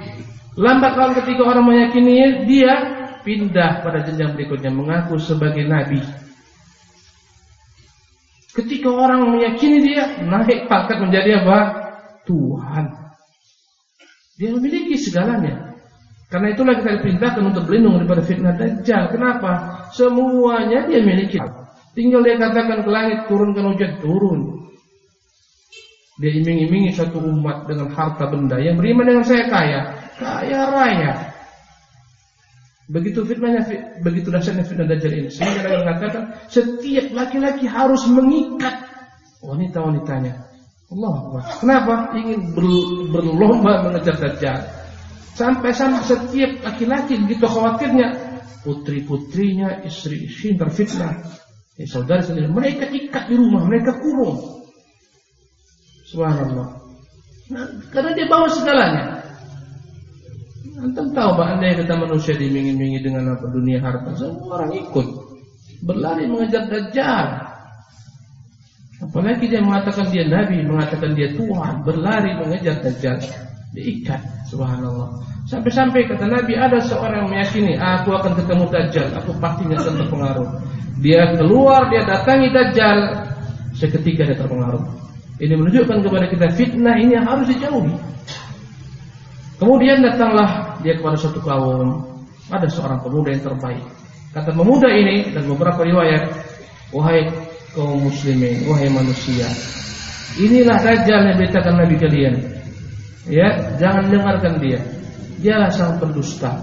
Lambat laun ketika orang meyakini dia pindah pada jenjang berikutnya mengaku sebagai nabi. Ketika orang meyakini dia naik pangkat menjadi apa? Tuhan. Dia memiliki segalanya. Karena itulah kita diperintahkan untuk berlindung daripada fitnah Dajjal. Kenapa? Semuanya dia miliki. Tinggal dia katakan ke langit turunkan hujan, turun. Dia iming-imingi satu umat dengan harta benda yang beriman dengan saya kaya, kaya raya. Begitu fitnahnya, begitu dahsyatnya fitnah Dajjal ini. Sehingga dia mengatakan setiap laki-laki harus mengikat wanita-wanitanya. Allah Kenapa? Ingin berlomba mengejar Dajjal. Sampai-sampai setiap laki-laki begitu khawatirnya putri-putrinya, istri-istri terfitnah. Ya, saudara saudara mereka ikat di rumah, mereka kurung. Subhanallah. Nah, karena dia bawa segalanya. Antum tahu bahwa andai kata manusia dimingi-mingi dengan apa dunia harta, semua orang ikut berlari mengejar dajjal. Apalagi dia mengatakan dia nabi, mengatakan dia Tuhan, berlari mengejar dajjal, diikat. Subhanallah. Sampai-sampai kata Nabi ada seorang yang meyakini aku akan ketemu Dajjal, aku pasti akan terpengaruh. Dia keluar, dia datangi Dajjal, seketika dia terpengaruh. Ini menunjukkan kepada kita fitnah ini harus dijauhi. Kemudian datanglah dia kepada suatu kaum, ada seorang pemuda yang terbaik. Kata pemuda ini dan beberapa riwayat, wahai kaum muslimin, wahai manusia, inilah Dajjal yang beritakan Nabi kalian. Ya, jangan dengarkan dia dialah sang pendusta.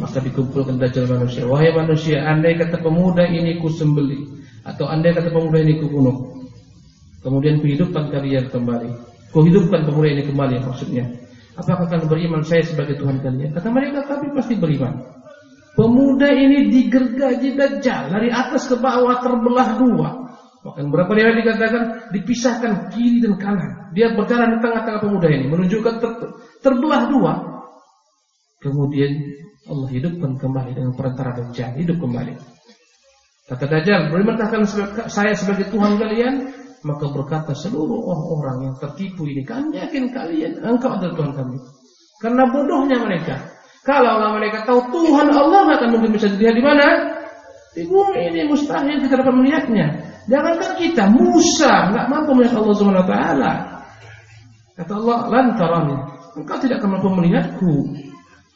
Maka dikumpulkan dajjal manusia. Wahai manusia, andai kata pemuda ini ku sembeli atau andai kata pemuda ini ku bunuh. Kemudian kuhidupkan kalian kembali. Kuhidupkan pemuda ini kembali maksudnya. Apakah kalian beriman saya sebagai Tuhan kalian? Kata mereka kami pasti beriman. Pemuda ini digergaji dajjal dari atas ke bawah terbelah dua. Bahkan berapa dia dikatakan dipisahkan kiri dan kanan. Dia berjalan di tengah-tengah pemuda ini menunjukkan ter, terbelah dua. Kemudian Allah hidupkan kembali dengan perantara Dajjal hidup kembali. Kata Dajjal, berimanakah saya sebagai Tuhan kalian? Maka berkata seluruh orang-orang yang tertipu ini, kami yakin kalian, engkau adalah Tuhan kami. Karena bodohnya mereka. Kalau mereka tahu Tuhan Allah akan mungkin bisa dilihat di mana? Di bumi ini mustahil kita dapat melihatnya. Jangankan kita, Musa nggak mampu melihat Allah Subhanahu Taala. Kata Allah, lantaran engkau tidak akan mampu melihatku.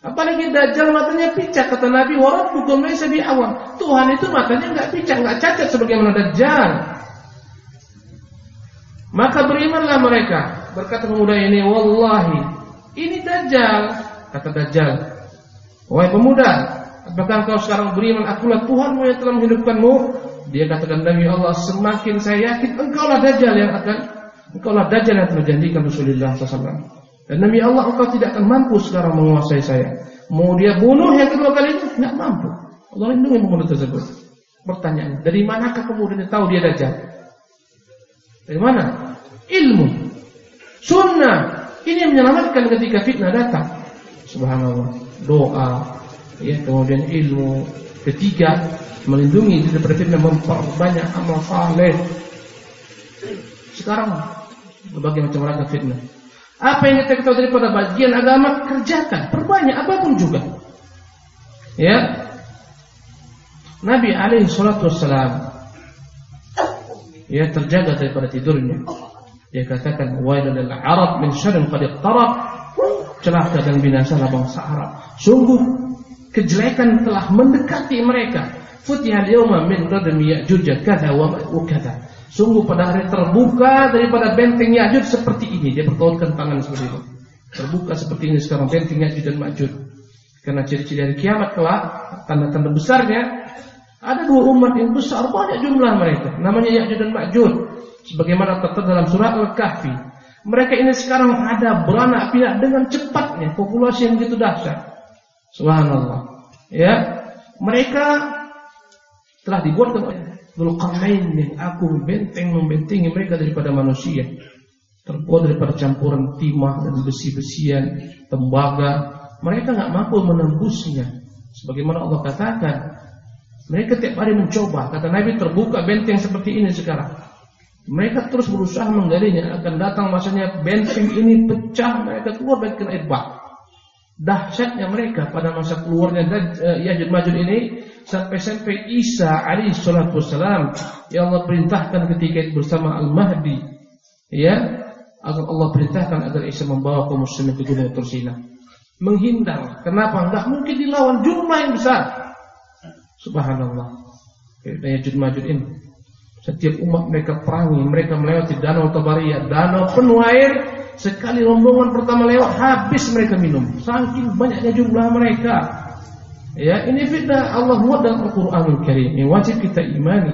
Apalagi Dajjal matanya picak kata Nabi warabbukum laisa awam. Tuhan itu matanya enggak picak, enggak cacat sebagaimana Dajjal. Maka berimanlah mereka. Berkata pemuda ini, "Wallahi, ini Dajjal." Kata Dajjal, "Wahai pemuda, apakah engkau sekarang beriman akulah Tuhanmu yang telah menghidupkanmu?" Dia katakan Nabi Allah, "Semakin saya yakin engkaulah Dajjal yang akan engkaulah Dajjal yang telah janjikan Rasulullah SAW." Dan Nabi Allah engkau tidak akan mampu sekarang menguasai saya. Mau dia bunuh yang kedua kali itu tidak mampu. Allah lindungi pemuda tersebut. Pertanyaan, dari manakah kemudian tahu dia dajjal? Dari mana? Ilmu, sunnah, Ini yang menyelamatkan ketika fitnah datang. Subhanallah. Doa, ya kemudian ilmu. Ketiga, melindungi daripada fitnah memperbanyak amal saleh. Sekarang berbagai macam ragam fitnah. Apa yang kita ketahui daripada bagian agama kerjakan, perbanyak apa pun juga. Ya. Nabi alaihi salatu wassalam ya terjaga daripada tidurnya. Dia katakan wailul arab min syarrin qad iqtarab. Celaka dan binasalah bangsa Arab. Sungguh kejelekan telah mendekati mereka. Futihal yawma min radmi Ya'juj kadza wa kadza. Sungguh pada hari terbuka daripada benteng Ya'juj seperti ini. Dia bertautkan tangan seperti itu. Terbuka seperti ini sekarang benteng Ya'juj dan Ma'juj. Karena ciri-ciri hari kiamat kelak, tanda-tanda besarnya ada dua umat yang besar banyak jumlah mereka. Namanya Ya'juj dan Ma'juj. Sebagaimana tertera dalam surah Al-Kahfi. Mereka ini sekarang ada beranak pinak dengan cepatnya populasi yang begitu dahsyat. Subhanallah. Ya, mereka telah dibuat oleh Dzulqarnain yang aku benteng membentengi mereka daripada manusia. Terbuat daripada campuran timah dan besi-besian, tembaga. Mereka nggak mampu menembusnya. Sebagaimana Allah katakan, mereka tiap hari mencoba. Kata Nabi terbuka benteng seperti ini sekarang. Mereka terus berusaha menggalinya. Akan datang masanya benteng ini pecah. Mereka keluar dari kena bah. Dahsyatnya mereka pada masa keluarnya uh, Yajud Majud ini sampai-sampai Isa alaihi salatu wassalam yang Allah perintahkan ketika itu bersama Al-Mahdi ya agar Allah perintahkan agar Isa membawa kaum muslimin ke gunung Tursina menghindar kenapa enggak mungkin dilawan jumlah yang besar Subhanallah. Daya Jud Majud ini. Setiap umat mereka perangi, mereka melewati danau Tabariyah, danau penuh air. Sekali rombongan pertama lewat, habis mereka minum. Saking banyaknya jumlah mereka. Ya, ini fitnah Allah buat dalam Al-Qur'anul Karim yang wajib kita imani.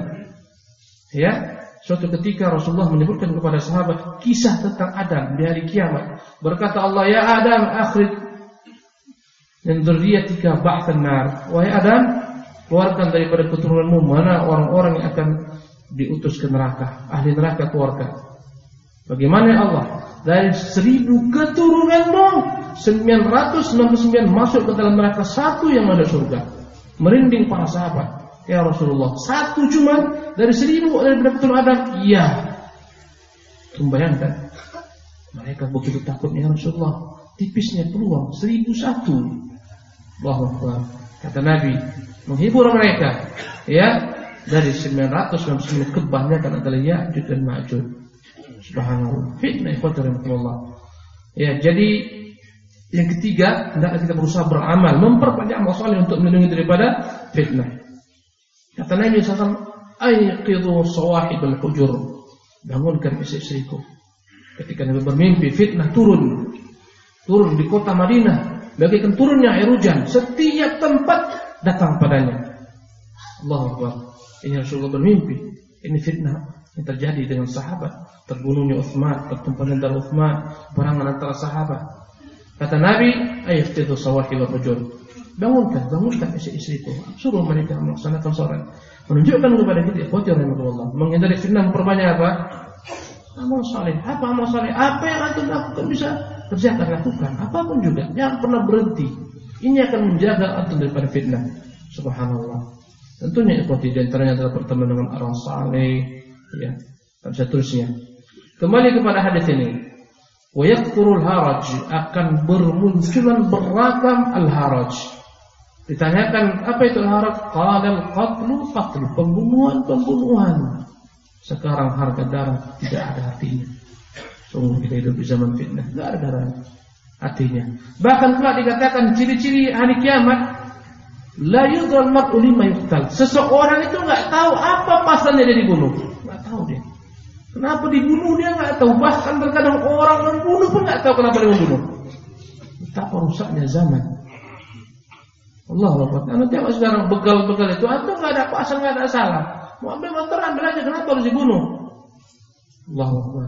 Ya, suatu ketika Rasulullah menyebutkan kepada sahabat kisah tentang Adam di hari kiamat. Berkata Allah, "Ya Adam, akhrij min dzurriyyatika ba'than nar." Wahai Adam, keluarkan daripada keturunanmu mana orang-orang yang akan diutus ke neraka, ahli neraka keluarkan. Bagaimana ya Allah? Dari seribu keturunan dong, 999 masuk ke dalam neraka, satu yang ada surga. Merinding para sahabat. Ya Rasulullah, satu cuma dari seribu dari keturunan Adam. Iya. Membayangkan. Mereka begitu takutnya ya Rasulullah. Tipisnya peluang seribu satu. Allahu Kata Nabi, menghibur mereka ya dari 999 kebanyakan adalah Ya'juj dan Ma'juj subhanallah fitnah Allah ya jadi yang ketiga hendaklah kita berusaha beramal memperbanyak amal saleh untuk melindungi daripada fitnah. Kata Nabi SAW ayqidu sawahib al-hujur bangunkan istri-istriku. Ketika Nabi bermimpi fitnah turun. Turun di kota Madinah. Bagikan turunnya air hujan setiap tempat datang padanya. Allah Akbar. Ini Rasulullah bermimpi. Ini fitnah yang terjadi dengan sahabat. Terbunuhnya Uthman, pertumpahan darah Uthman, perangan antara sahabat. Kata Nabi, ayaftidu sawahi wa rujul. Bangunkan, bangunkan istri-istri itu. Suruh mereka melaksanakan sholat. Menunjukkan kepada kita, ikhwati rahimahullah. Menghindari fitnah memperbanyak apa? Amal saleh. Apa amal saleh? Apa yang antum lakukan bisa kerjakan lakukan. Apa pun juga. Jangan pernah berhenti. Ini akan menjaga antum daripada fitnah. Subhanallah. Tentunya ikhwati di antaranya adalah pertemuan dengan orang saleh, ya, dan seterusnya. Kembali kepada hadis ini. Wa yakthurul haraj akan bermunculan beragam al-haraj. Ditanyakan apa itu al-haraj? Qala al-qatlu qatlu, pembunuhan-pembunuhan. Sekarang harga darah tidak ada artinya. Sungguh kita hidup di zaman fitnah, tidak ada darah artinya. Bahkan telah dikatakan ciri-ciri hari kiamat la yudral mar'u lima yuqtal. Seseorang itu enggak tahu apa pasalnya dia dibunuh. Enggak tahu dia. Kenapa dibunuh dia enggak tahu. Bahkan terkadang orang membunuh pun enggak tahu kenapa dia membunuh. Betapa rusaknya zaman. Allah Allah. Anu tengok sekarang begal-begal itu atau enggak ada pasal enggak ada salah. Mau ambil motor ambil aja kenapa harus dibunuh? Allah Allah.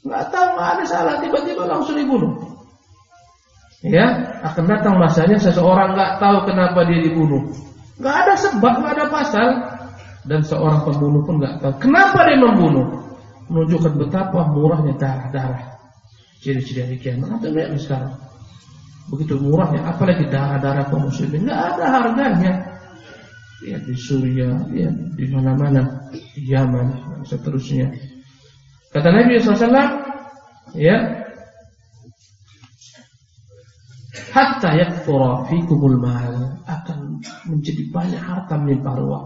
Enggak tahu enggak ada salah tiba-tiba langsung dibunuh ya akan datang masanya seseorang nggak tahu kenapa dia dibunuh, nggak ada sebab, nggak ada pasal, dan seorang pembunuh pun nggak tahu kenapa dia membunuh, menunjukkan betapa murahnya darah-darah. ciri-ciri kiamat. Atau lihat sekarang. Begitu murahnya, apalagi darah-darah kaum muslimin. Nggak ada harganya. Ya di Suriah, ya di mana-mana, di Yaman, dan seterusnya. Kata Nabi SAW, ya, hatta yakfura fikumul mal akan menjadi banyak harta melimpah ruah.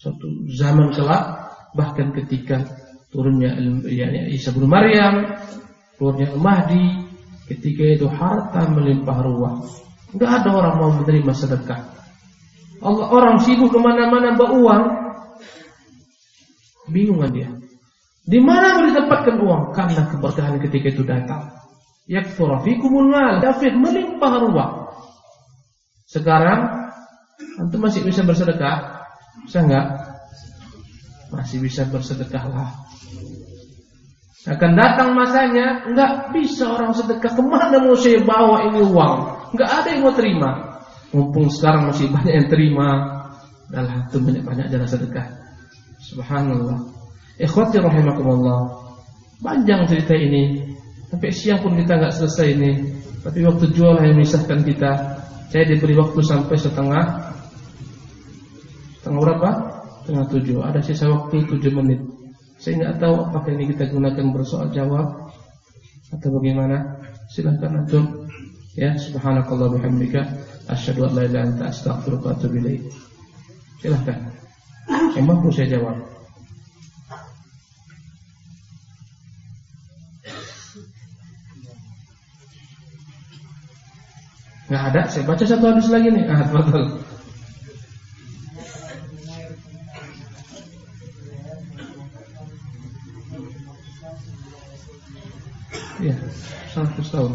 Suatu zaman kelak bahkan ketika turunnya ya, Isa bin Maryam, turunnya Al-Mahdi, ketika itu harta melimpah ruah. Enggak ada orang mau menerima sedekah. Allah orang sibuk ke mana-mana bawa uang, bingung dia. Di mana mau ditempatkan uang? Karena keberkahan ketika itu datang. Yakfur fikumul mal, David melimpah ruah. Sekarang antum masih bisa bersedekah? Bisa enggak? Masih bisa bersedekahlah. Akan datang masanya, enggak bisa orang sedekah. Ke mana mau saya bawa ini uang? Enggak ada yang mau terima. Mumpung sekarang masih banyak yang terima. Dalam itu banyak-banyak jalan sedekah. Subhanallah. Ikhwati rahimakumullah. Panjang cerita ini. Sampai siang pun kita enggak selesai ini. Tapi waktu jual yang memisahkan kita. Saya diberi waktu sampai setengah Setengah berapa? Setengah tujuh Ada sisa waktu tujuh menit saya nggak tahu apakah ini kita gunakan bersoal jawab atau bagaimana. Silahkan antum. Ya, subhanakallah bihamdika asyhadu an la ilaha illa anta astaghfiruka wa. Silahkan. Yang mampu saya jawab. Nggak ada, saya baca satu hadis lagi nih. Ah, betul. Iya, 100 tahun.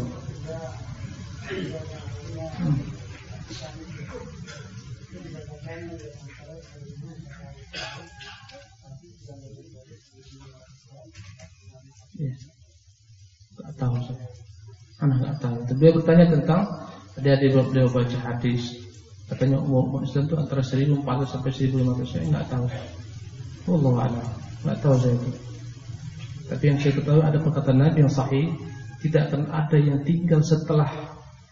Hmm. Tahu saya. Anak gak tahu. Tapi dia bertanya tentang dia di beliau baca hadis. Katanya umur umat Islam itu antara 1400 sampai 1500. Saya nggak tahu. Allah Allah. Nggak tahu saya itu. Tapi yang saya ketahui ada perkataan Nabi yang sahih, tidak akan ada yang tinggal setelah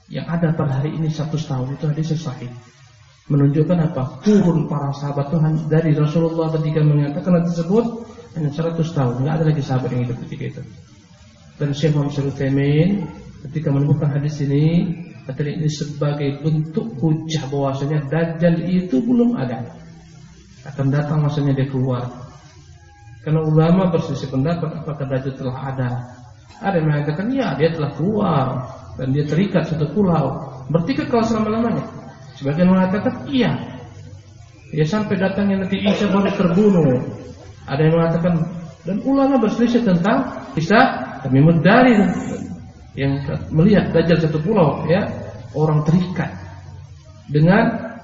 yang ada pada hari ini satu tahun itu hadis sahih. Menunjukkan apa? Turun para sahabat Tuhan dari Rasulullah ketika mengatakan hal tersebut hanya 100 tahun, tidak ada lagi sahabat yang hidup ketika itu. Dan Syekh Muhammad Syarif ketika menemukan hadis ini, kata ini sebagai bentuk hujah bahwasanya Dajjal itu belum ada. Akan datang masanya dia keluar karena ulama berselisih pendapat apakah Dajjal telah ada. Ada yang mengatakan ya dia telah keluar dan dia terikat satu pulau. Berarti kekal selama-lamanya. Sebagian mengatakan iya. Dia sampai datangnya nanti Isa baru terbunuh. Ada yang mengatakan dan ulama berselisih tentang Isa tapi dari yang melihat Dajjal satu pulau ya orang terikat dengan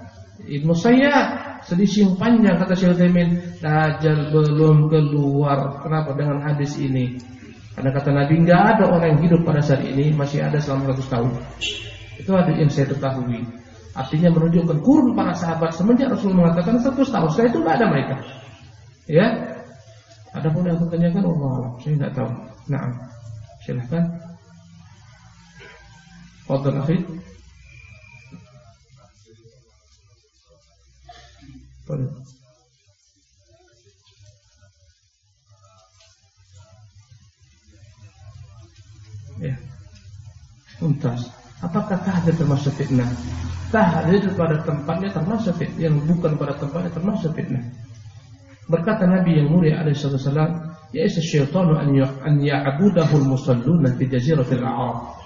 Ibnu Sayyad Selisih yang panjang kata Syekh Utsaimin, Dajjal belum keluar. Kenapa dengan hadis ini? Karena kata Nabi nggak ada orang yang hidup pada saat ini masih ada selama 100 tahun. Itu ada yang saya ketahui. Artinya menunjukkan kurun para sahabat semenjak Rasul mengatakan 100 tahun. Setelah itu nggak ada mereka. Ya. Adapun yang ditanyakan Allah saya nggak tahu. Nah, silahkan. Fadhil akhi. Ya. Apakah tahdir termasuk fitnah? Tahdir pada tempatnya termasuk fitnah, yang bukan pada tempatnya termasuk fitnah. Berkata Nabi yang mulia alaihi ya isa syaitanu an an ya'budahu al-musalluna fi jaziratil a'rab.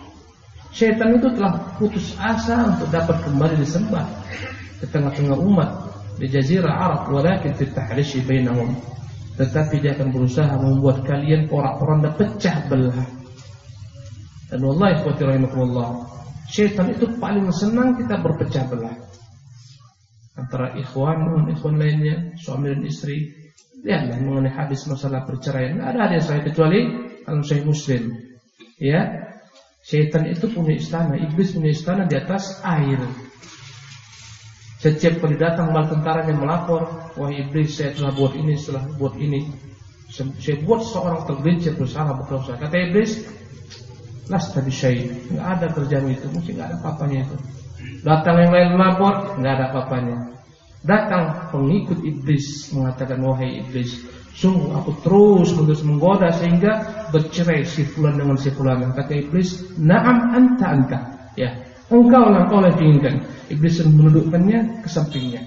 Syaitan itu telah putus asa untuk dapat kembali disembah di tengah-tengah umat di jazirah Arab walakin fi tahrishi bainahum. Tetapi dia akan berusaha membuat kalian porak-poranda pecah belah. Dan wallahi ikhwati rahimakumullah syaitan itu paling senang kita berpecah belah. Antara ikhwan dan ikhwan lainnya suami dan istri. Lihatlah mengenai hadis masalah perceraian. Ada hadis saya kecuali kalau saya muslim. Ya syaitan itu punya istana iblis punya istana di atas air setiap kali datang tentara yang melapor, wah iblis saya telah buat ini, setelah buat ini. Saya buat seorang tergelincir bersalah berdosa. Kata iblis, Lasta bisyai. Enggak ada kerjaan itu, mesti enggak ada papanya itu. Datang yang lain lapor, enggak ada papanya. Datang pengikut iblis mengatakan wahai iblis, sungguh aku terus menerus menggoda sehingga bercerai si fulan dengan si fulan. Kata iblis, "Na'am anta anta." Ya, engkau lah engkau yang diinginkan. Iblis menundukkannya ke sampingnya.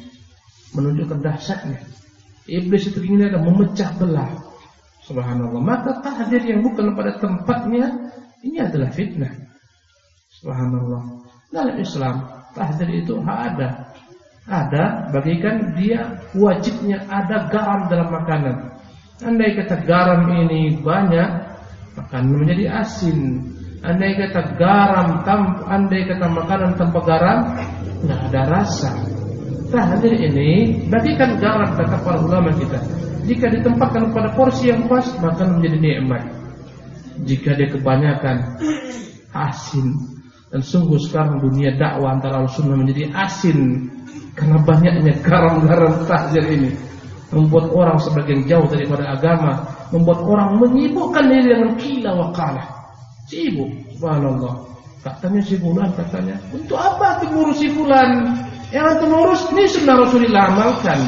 Menunjukkan dahsyatnya. Iblis itu ingin ada memecah belah. Subhanallah. Maka tahdir yang bukan pada tempatnya ini adalah fitnah. Subhanallah. Dalam Islam tahdir itu ada ada bagikan dia wajibnya ada garam dalam makanan. Andai kata garam ini banyak, maka menjadi asin. Andai kata garam tam, andai kata makanan tanpa garam, nggak ada rasa. Tahdir ini bagikan garam kata para ulama kita. Jika ditempatkan pada porsi yang pas, maka menjadi nikmat. Jika dia kebanyakan asin dan sungguh sekarang dunia dakwah antara al-sunnah menjadi asin karena banyaknya garam-garam tahjir ini membuat orang sebagian jauh daripada agama, membuat orang menyibukkan diri dengan kila Sibuk, subhanallah. Katanya si bulan katanya, untuk apa ngurus si bulan? Yang antum urus ini sunnah Rasulullah amalkan.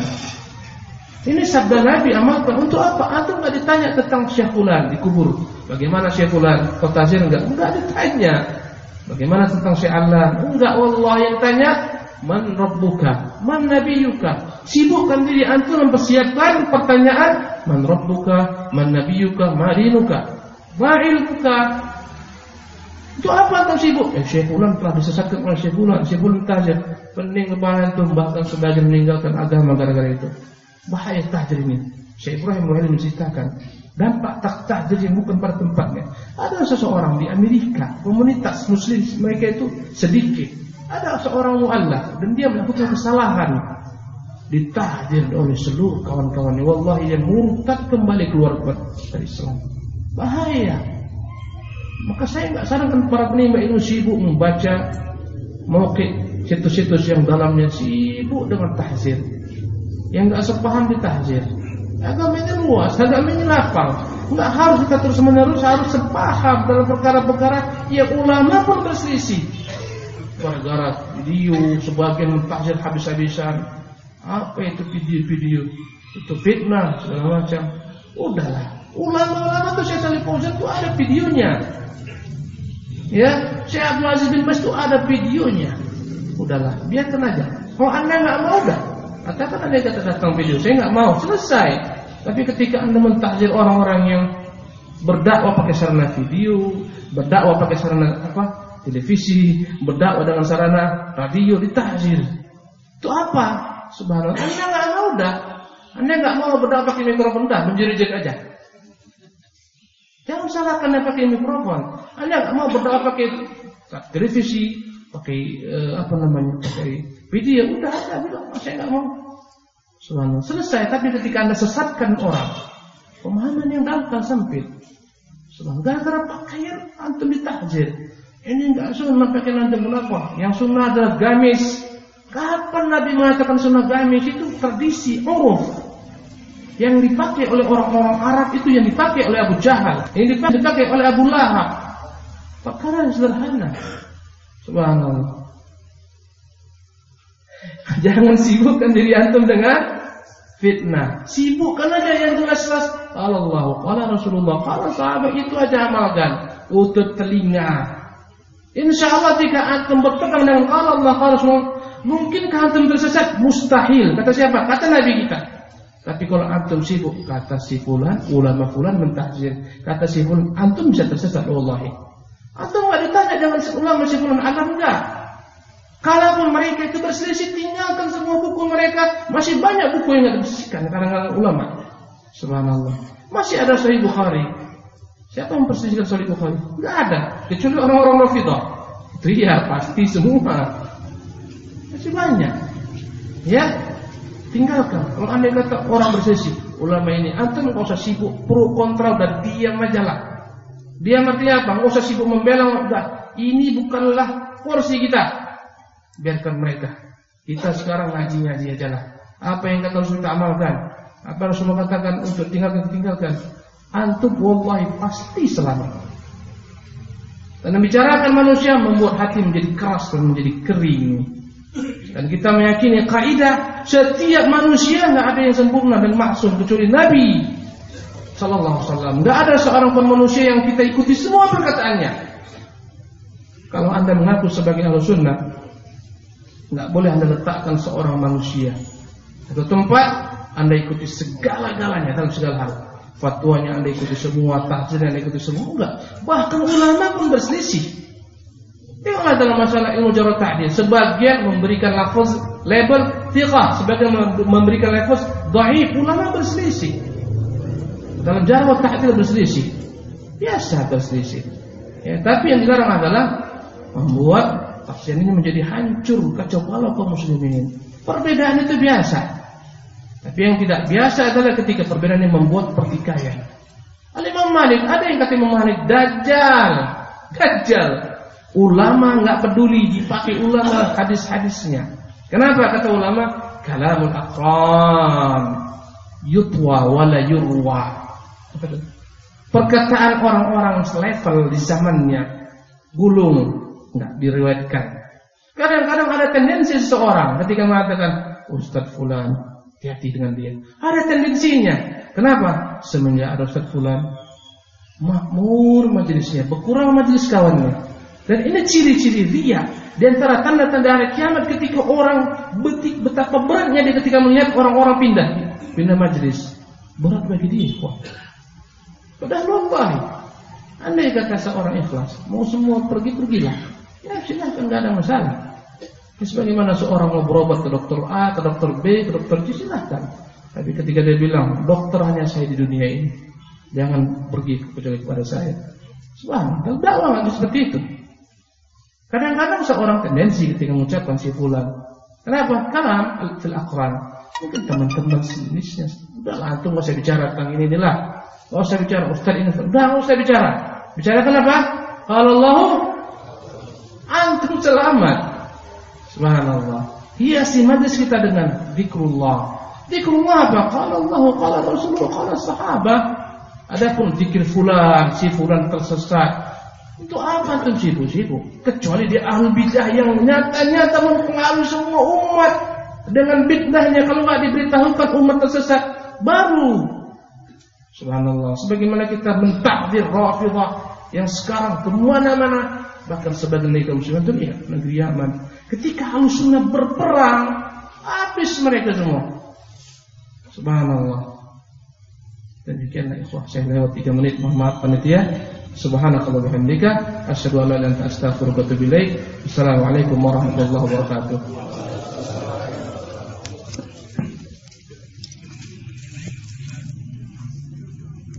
Ini sabda Nabi amalkan. Untuk apa? Antum nggak ditanya tentang Syekh Fulan di kubur. Bagaimana Syekh Fulan? Kau tazir enggak? Enggak ditanya. Bagaimana tentang Syekh Allah? Enggak, Allah yang tanya Man Rabbuka Man Nabiyuka Sibukkan diri antum mempersiapkan pertanyaan Man Rabbuka Man Nabiyuka Marinuka Ma'ilmuka Itu apa antum sibuk? Eh Syekh Ulan telah disesatkan oleh Syekh Ulan. Syekh Ulan tajir Pening kepala antum Bahkan sebagian meninggalkan agama gara-gara itu. Bahaya tajir ini. Syekh Ibrahim mulai menceritakan Dampak tak tajir yang bukan pada tempatnya. Ada seseorang di Amerika Komunitas muslim mereka itu sedikit. Ada seorang mu'allaf dan dia melakukan kesalahan. Ditahdir oleh seluruh kawan-kawannya. Wallahi dia murtad kembali keluar dari Islam. Bahaya maka saya enggak sarankan para penimba ilmu sibuk membaca mauqi situs-situs yang dalamnya sibuk dengan tahzir. Yang enggak sepaham di tahzir. Agamanya luas agamanya lapang. Enggak harus kita terus menerus harus sepaham dalam perkara-perkara yang ulama pun berselisih. Gara-gara video sebagian mentahzir habis-habisan. Apa itu video-video? Itu fitnah segala macam. Udahlah ulama-ulama tuh saya Salih Fauzan tuh ada videonya ya Syekh Abdul Aziz bin Bas tuh ada videonya udahlah biarkan aja kalau anda nggak mau dah katakan anda kata datang video saya nggak mau selesai tapi ketika anda mentahzir orang-orang yang berdakwah pakai sarana video berdakwah pakai sarana apa televisi, berdakwah dengan sarana radio ditahzir. Itu apa? Subhanallah. Anda nggak mau dah. Anda nggak mau berdakwah pakai mikrofon dah, menjerit aja. Jangan salahkan yang pakai mikrofon. Anda nggak mau berdakwah pakai televisi, pakai uh, apa namanya, pakai video, udah ada bilang, saya nggak mau. Subhanallah. Selesai. Tapi ketika anda sesatkan orang, pemahaman yang dangkal sempit. Subhanallah. Gara-gara pakaian antum ditahzir. Ini enggak sunnah pakai nanti kenapa? Yang sunnah adalah gamis. Kapan Nabi mengatakan sunnah gamis itu tradisi, uruf. Yang dipakai oleh orang-orang Arab itu yang dipakai oleh Abu Jahal, yang dipakai oleh Abu Lahab. Perkara yang sederhana. Subhanallah. Jangan sibukkan diri antum dengan fitnah. Sibukkan aja yang jelas-jelas. Allah, kalau Rasulullah, kalau sahabat itu aja amalkan. Utut telinga, Insya Allah jika antum berpegang dengan Allah kalau Rasul, mungkinkah antum tersesat? Mustahil. Kata siapa? Kata Nabi kita. Tapi kalau antum sibuk, kata si fulan, ulama fulan mentahzir. Kata si fulan, antum bisa tersesat. Wallahi. Antum nggak ditanya dengan ulama si fulan, alam enggak. Kalaupun mereka itu berselisih, tinggalkan semua buku mereka. Masih banyak buku yang dibersihkan karena ulama. Subhanallah. Masih ada Sahih Bukhari, Siapa yang memperselisihkan Sahih Bukhari? Enggak ada, kecuali orang-orang Rafidah. Itu ya pasti semua. Masih banyak. Ya, tinggalkan. Kalau anda kata orang berselisih, ulama ini, antum nggak usah sibuk pro kontra dan diam aja lah. Diam artinya apa? Nggak usah sibuk membela. Enggak. Ini bukanlah porsi kita. Biarkan mereka. Kita sekarang ngaji-ngaji aja lah. Apa yang kata Rasul kita amalkan. Apa Rasulullah katakan untuk tinggalkan tinggalkan antum wallahi pasti selamat. Dan membicarakan manusia membuat hati menjadi keras dan menjadi kering. Dan kita meyakini kaidah setiap manusia nggak ada yang sempurna dan maksum kecuali Nabi Sallallahu Alaihi Wasallam. Nggak ada seorang pun manusia yang kita ikuti semua perkataannya. Kalau anda mengaku sebagai ahlu sunnah, nggak boleh anda letakkan seorang manusia atau tempat anda ikuti segala-galanya dalam segala hal fatwanya anda ikuti semua, tahzirnya anda ikuti semua, enggak. Bahkan ulama pun berselisih. Tengoklah dalam masalah ilmu jarah ta'dil, sebagian memberikan lafaz label thiqah, sebagian memberikan lafaz dhaif, ulama berselisih. Dalam jarah ta'dil berselisih. Biasa berselisih. Ya, tapi yang dilarang adalah membuat tafsir ini menjadi hancur kacau balau kaum muslimin. Perbedaan itu biasa. Tapi yang tidak biasa adalah ketika perbedaan yang membuat pertikaian. Al-Imam Malik, ada yang kata Imam Malik, Dajjal. Dajjal. Ulama nggak peduli dipakai ulama hadis-hadisnya. Kenapa kata ulama? Kalamul aqran. Yutwa wala yurwa. Perkataan orang-orang selevel di zamannya gulung nggak diriwayatkan. Kadang-kadang ada tendensi seseorang ketika mengatakan Ustadz Fulan Hati-hati dengan dia. Ada tendensinya. Kenapa? Semenjak ada Ustaz Fulan, makmur majelisnya, berkurang majelis kawannya. Dan ini ciri-ciri dia. Di antara tanda-tanda hari kiamat ketika orang betik betapa beratnya dia ketika melihat orang-orang pindah pindah majelis. Berat bagi dia. Wah. Padahal Allah. Andai kata seorang ikhlas, mau semua pergi-pergilah. Ya silahkan, tidak ada masalah. Ya, sebagaimana seorang mau berobat ke dokter A, ke dokter B, ke dokter C silahkan. Tapi ketika dia bilang dokter hanya saya di dunia ini, jangan pergi kecuali kepada saya. Subhanallah, dakwah seperti itu. Kadang-kadang seorang tendensi ketika mengucapkan si fulan. Kenapa? Karena fil akran. Mungkin teman-teman sejenisnya. Udahlah, antum nggak usah bicara tentang ini inilah. Nggak usah bicara Ustaz ini. Udah nggak usah bicara. Bicara kenapa? Kalau Allah antum selamat. Subhanallah. Hiasi majlis kita dengan zikrullah. Zikrullah apa? Qala Allah, qala Rasulullah, qala sahabat. Adapun zikir fulan, si fulan tersesat. Itu apa tuh sibuk-sibuk? Kecuali dia ahli bidah yang nyata-nyata mempengaruhi semua umat. Dengan bid'ahnya kalau nggak diberitahukan umat tersesat baru. Subhanallah. Sebagaimana kita mentakdir Rafidah yang sekarang ke mana-mana bahkan sebagian negeri muslimin dunia negeri Yaman. Ketika sunnah berperang habis mereka semua. Subhanallah. Demikianlah ikhwah saya lewat 3 menit mohon maaf panitia subhanakallah bihamdika asyhadu an la ilaha illa anta assalamualaikum warahmatullahi wabarakatuh